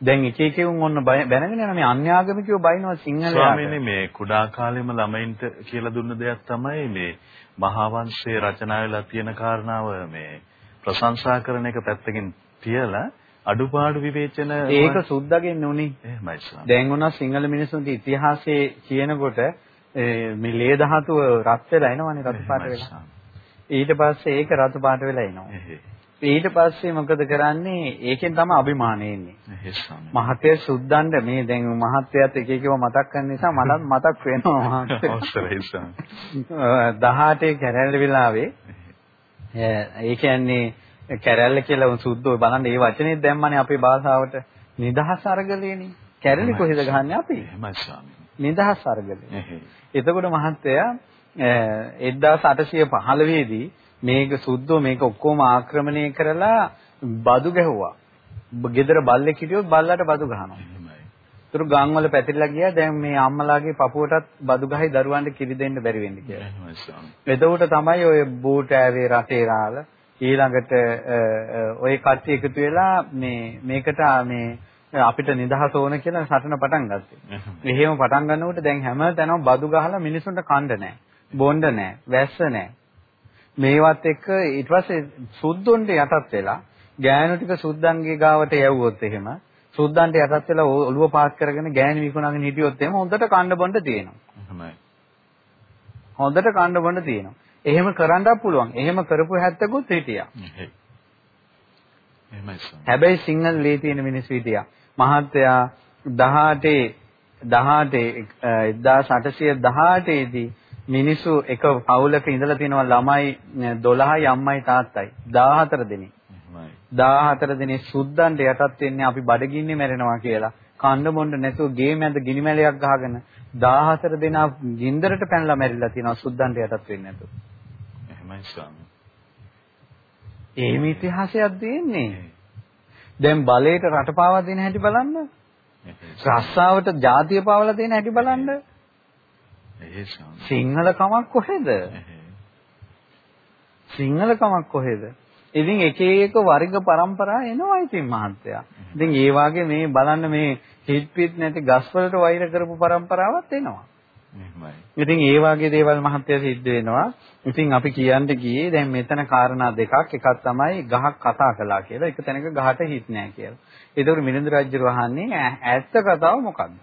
දැන් එක එකෙවුන් ඔන්න බැනගෙන යන මේ අන්‍යාගමිකයෝ බයිනවා සිංහලයාට. ස්වාමීනි මේ කුඩා කාලෙම ළමයින්ට කියලා දුන්න දෙයක් තමයි මේ මහාවංශයේ රචනා වෙලා තියෙන කාරණාව මේ ප්‍රශංසා කරන එක පැත්තකින් තියලා අඩුපාඩු විවේචන ඒක සුද්දාගෙන් උනේ. එහෙමයි ස්වාමී. දැන් උනා සිංහල මිනිසුන්ගේ ඉතිහාසයේ කියනකොට මේ ලේ ධාතුව රත් වෙලා එනවනේ රතු පාට වෙලා. ඊට පස්සේ ඒක රතු පාට වෙලා එනවා. ඊට පස්සේ මොකද කරන්නේ? ඒකෙන් තමයි අභිමානෙ එන්නේ. මහත්ය සුද්දන්ඩ මේ දැන් මහත්යත් එක එකව මතක් කරන නිසා මලත් මතක් වෙනවා මහත්ය. 18 කැරැල්ල වෙලාවේ ඒ කියන්නේ කැරැල්ල කියලා සුද්දෝ බලන්න මේ වචනේ දැම්මනේ අපේ භාෂාවට නිදහස් අරගලේනේ. කැරලි කොහෙද ගහන්නේ අපි? එහෙමයි ස්වාමී. නිදහස් අරගලේ. එතකොට මහත්තයා 1815 දී මේක සුද්ධෝ මේක ඔක්කොම ආක්‍රමණය කරලා බදු ගැහුවා. ගෙදර බල්ලෙක් හිටියොත් බල්ලට බදු ගහනවා. ඒතර ගම් වල පැතිරලා ගියා දැන් මේ අම්මලාගේ පපුවටත් බදු ගහයි දරුවන්ට කිරි දෙන්න බැරි වෙන්නේ කියලා. එතකොට තමයි ඔය බූට ඇවේ රටේ රාල ඊළඟට ඔය කට්ටිය එකතු වෙලා මේ මේකට මේ අපිට නිදහස ඕන කියලා සටන පටන් ගත්තේ. එහෙම පටන් ගන්නකොට දැන් හැම තැනම බදු ගහලා මිනිසුන්ට කණ්ඩ නැහැ. බොණ්ඩ නැහැ. වැස්ස නැහැ. මේවත් එක්ක ඊට පස්සේ සුද්ධොන්ට යටත් වෙලා ගෑනු ටික සුද්ධන්ගේ ගාවට යවුවොත් එහෙම සුද්ධන්ට යටත් වෙලා ඔළුව පාත් කරගෙන ගෑනු විකුණගෙන හිටියොත් එහෙම හොඳට කණ්ඩ බොණ්ඩ තියෙනවා. එහෙමයි. හොඳට කණ්ඩ බොණ්ඩ තියෙනවා. එහෙම කරන්නත් පුළුවන්. එහෙම කරපු හැත්තකුත් හිටියා. හැබැයි සිංහල ලේ තියෙන මිනිස්සු හිටියා. මහත්තයා 18 18 1818 දී මිනිස්සු එක පවුලක ඉඳලා තියෙනවා ළමයි 12යි අම්මයි තාත්තයි 14 දෙනෙක්. 14 දෙනෙක් සුද්දන්ට යටත් වෙන්නේ අපි බඩගින්නේ මැරෙනවා කියලා. කණ්ඩ මොණ්ඩ නැතුව ගේ මැද ගිනි මැලයක් ගහගෙන 14 දෙනා ගින්දරට පැනලා මැරිලා තියෙනවා සුද්දන්ට යටත් වෙන්නේ නැතුව. එහෙමයි ස්වාමී. එහෙම ඉතිහාසයක් දෙන්නේ. දැන් බලයට රට පාවා දෙන හැටි බලන්න. රස්සාවට ජාතිය පාවලා දෙන හැටි බලන්න. සිංහල කමක් කොහෙද? සිංහල කමක් කොහෙද? ඉතින් එක එක වර්ග પરම්පරා එනවා ඉතින් මහත්තයා. ඉතින් ඒ වාගේ මේ බලන්න මේ හිට පිට නැති ගස්වලට වෛර කරපු પરම්පරාවක් එනවා. එහෙමයි. ඉතින් ඒ වාගේ දේවල් මහත්තයා සිද්ධ වෙනවා. ඉතින් අපි කියන්න ගියේ දැන් මෙතන කාරණා දෙකක්. එකක් තමයි ගහක් කතා කළා කියලා. එක තැනක ගහට හිට නැහැ කියලා. ඒතකොට මිලිඳු රාජ්‍ය රහන්නේ ඇත්ත කතාව මොකද්ද?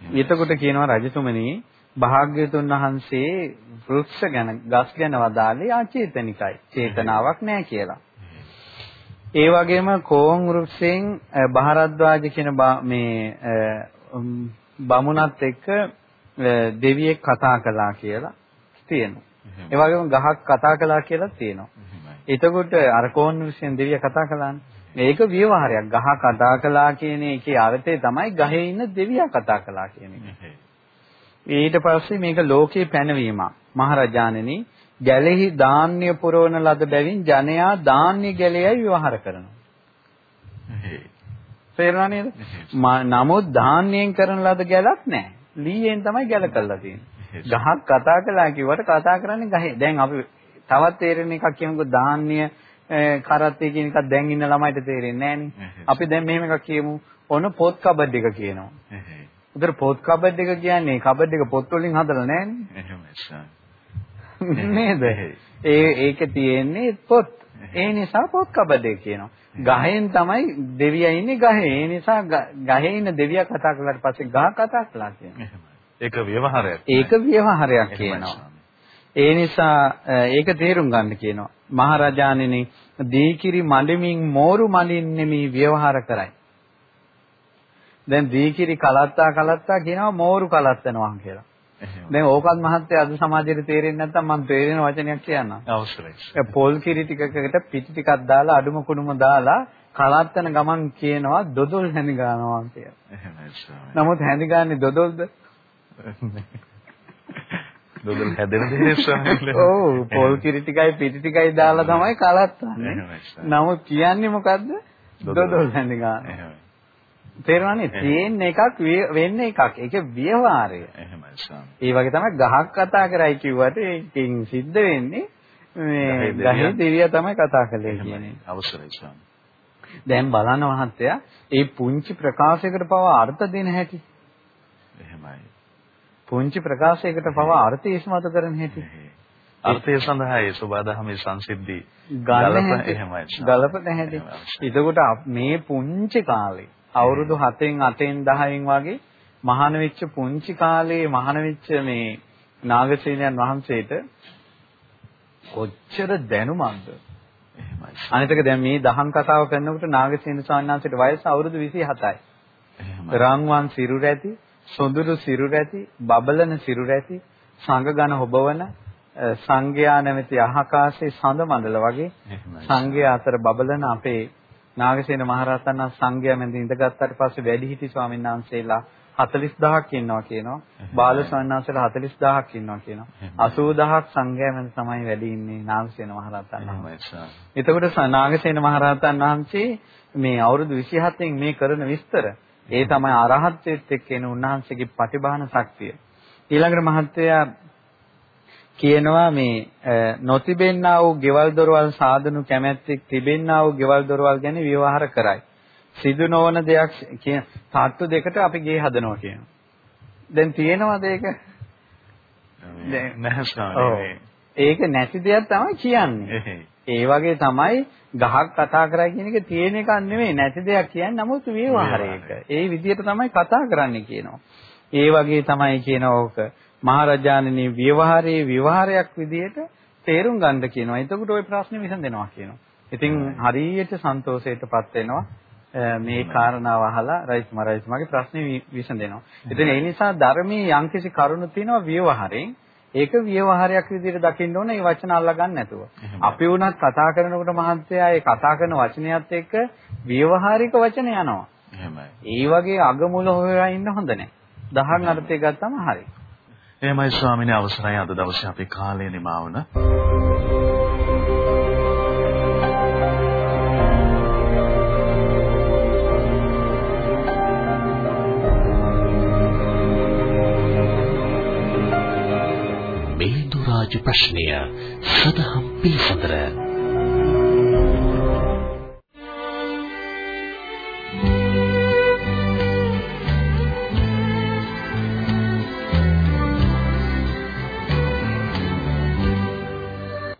එතකොට කියනවා රජතුමනි භාග්‍යතුන් වහන්සේ වෘක්ෂ ගැන ගස් ගැන වදාළේ අචේතනිකයි. චේතනාවක් නැහැ කියලා. ඒ වගේම කෝන් වෘක්ෂයෙන් බහරද්වාජ කියන මේ බමුණත් එක්ක දෙවියෙක් කතා කළා කියලා තියෙනවා. ඒ වගේම ගහක් කතා කළා කියලා තියෙනවා. එතකොට අර කෝන් වෘක්ෂයෙන් දෙවිය කතා කළානේ. මේක ව්‍යවහාරයක්. ගහ කතා කළා කියන එකේ අර්ථය තමයි ගහේ ඉන්න දෙවියා කතා කළා කියන එක. ඊට පස්සේ මේක ලෝකේ පැනවීමක්. මහරජාණෙනි ගැලෙහි ධාන්‍ය පුරවන ලද බැවින් ජනයා ධාන්‍ය ගැලයයි විවහාර කරනවා. තේරුණා නේද? නමුත් ධාන්‍යයෙන් කරන ලද ගැලක් නැහැ. ලීයෙන් තමයි ගැල කරලා තියෙන්නේ. ගහක් කතා කළා කිව්වට කතා කරන්නේ ගහේ. දැන් අපි තවත් තේරෙන එකක් කියමුකෝ ධාන්‍ය කරත්තේ කියන එකක් දැන් ඉන්න ළමයිට තේරෙන්නේ නැහැ අපි දැන් මෙහෙම එකක් කියමු. ඔන්න පොත් කබඩ් එක කියනවා. උදේ පොත් කබඩ් එක කියන්නේ කබඩ් එක පොත් වලින් හදලා නැහැනේ. එහෙමයි නේද? ඒ ඒකේ තියෙන්නේ පොත්. ඒ නිසා පොත් කබඩ් එක කියනවා. ගහෙන් තමයි දෙවියා ඉන්නේ ගහේ. ඒ නිසා ගහේ ඉන්න දෙවියා කතා කළාට පස්සේ ගහ කතා කළා කියනවා. ඒක ව්‍යවහාරයක්. ඒක ව්‍යවහාරයක් කියනවා. ඒ නිසා ඒක තේරුම් ගන්න කියනවා. මහරජාණෙනි දීකිරි මඬමින් මෝරු මඬින් නෙමි ව්‍යවහාර කරයි. දැන් දීකිරි කලත්තා කලත්තා කියනවා මෝරු කලත්තනවා කියලා. දැන් ඕකත් මහත්ය අද සමාජයට තේරෙන්නේ නැත්නම් මම තේරෙන වචනයක් කියන්නම්. අවශ්‍යයි. පොල් කිරි ටිකකට පිටි ටිකක් දාලා අඩුම කුඩුම දාලා කලත්තන ගමන් කියනවා දොදොල් හැඳි ගන්නවා කියලා. එහෙමයි. නමුත් හැඳි ගන්නේ දොදොල්ද? දොදොල් හැදෙන දේ ස්වාමීන් ඔව් පොල් කිරි ටිකයි පිටි ටිකයි දාලා තමයි කලත්තන්නේ. නමුත් කියන්නේ මොකද්ද? දොදොල් හැඳි ගන්න. තේරෙනවනේ තියෙන එකක් වෙන්නේ එකක්. ඒක ව්‍යවහාරය. එහෙමයි ස්වාමී. ඒ වගේ තමයි ගහක් කතා කරයි කිව්වට ඒකෙන් සිද්ධ වෙන්නේ මේ ගහේ දෙවියා තමයි කතා කළේ කියන්නේ. අවසරයි ස්වාමී. දැන් බලන්න මහත්තයා ඒ පුංචි ප්‍රකාශයකට පවා අර්ථ දෙන හැටි. එහෙමයි. පුංචි ප්‍රකාශයකට පවා අර්ථය ඉස්මතු කරන හැටි. අර්ථය සඳහා ඒ සබදාහමේ සංසිද්ධි ගලප එහෙමයි. ගලප නැහැටි. එතකොට මේ පුංචි කාලේ අවුරුදු 7න් 8න් 10න් වගේ මහාන වෙච්ච පුංචි කාලේ මහාන වෙච්ච මේ නාගසේනයන් වහන්සේට කොච්චර දැනුමක්ද? එහෙමයි. අනිතක දැන් මේ දහම් කතාව කරනකොට නාගසේන ස්වාමීන් වහන්සේට වයස අවුරුදු 27යි එහෙමයි. රන්වන් සිරුර ඇති සොඳුරු සිරුර ඇති බබලන සිරුර ඇති සංගගන හොබවන සංඝයා නැමැති අහකාශයේ සඳ මණ්ඩල වගේ සංඝයා අතර බබලන අපේ නාගසේන මහරහතන් වහන්සේ සංඝයා මැද ඉඳගත්තාට පස්සේ වැඩිහිටි ස්වාමීන් වහන්සේලා 40000ක් ඉන්නවා කියනවා. බාල සවන්නාසලා 40000ක් ඉන්නවා කියනවා. 80000ක් සංඝයා මැද තමයි වැඩි ඉන්නේ නාගසේන මහරහතන් වහන්සේ. එතකොට නාගසේන මහරහතන් වහන්සේ මේ අවුරුදු 27න් මේ කරන විස්තර ඒ තමයි අරහත්ත්වයට එක්ක එන උන්වහන්සේගේ පටිභාන ශක්තිය. ඊළඟට මහත්තයා කියනවා මේ නොතිබෙන්නා වූ ගෙවල් දොරවල් සාදනු කැමැත්තෙක් තිබෙන්නා වූ ගෙවල් දොරවල් ගැන විවහාර කරයි. සිදු නොවන දෙයක් කියන තත්ත්ව දෙකට අපි ගේ හදනවා කියනවා. දැන් තියෙනවද ඒක? නැහැ ඒක නැති දෙයක් තමයි කියන්නේ. ඒ වගේ තමයි ගහක් කතා කරා කියන එක තියෙන එකක් නෙමෙයි නැති දෙයක් කියන්නේ නමුත් ව්‍යවහාරයක. ඒ විදිහට තමයි කතා කරන්නේ කියනවා. ඒ වගේ තමයි කියන ඕක මහරජාණනි ව්‍යවහාරයේ විවහාරයක් විදිහට තේරුම් ගන්න කියනවා. එතකොට ওই ප්‍රශ්නේ විසඳෙනවා කියනවා. ඉතින් හරියට සන්තෝෂයටපත් වෙනවා. මේ කාරණාව අහලා රයිස්මා රයිස්මාගේ ප්‍රශ්නේ විසඳෙනවා. ඉතින් ඒ නිසා ධර්මයේ යම්කිසි කරුණු තියෙනවා ව්‍යවහාරයෙන් ඒක ව්‍යවහාරයක් විදිහට දකින්න ඕනේ මේ වචන අල්ලා ගන්න නැතුව. අපි වුණත් කතා කරනකොට මහන්තයා ඒ කතා කරන වචනයත් එක්ක ව්‍යවහාරික වචන යනවා. එහෙමයි. ඒ වගේ අගමුල හොයලා ඉන්න හොඳ නැහැ. දහන් අර්ථය ගත්තම හරි. එහෙමයි ස්වාමීනි අවසරයි අද දවසේ අපේ කාලය නිමා වුණ. රාජ ප්‍රශ්නය සදහම් පිළිසඳර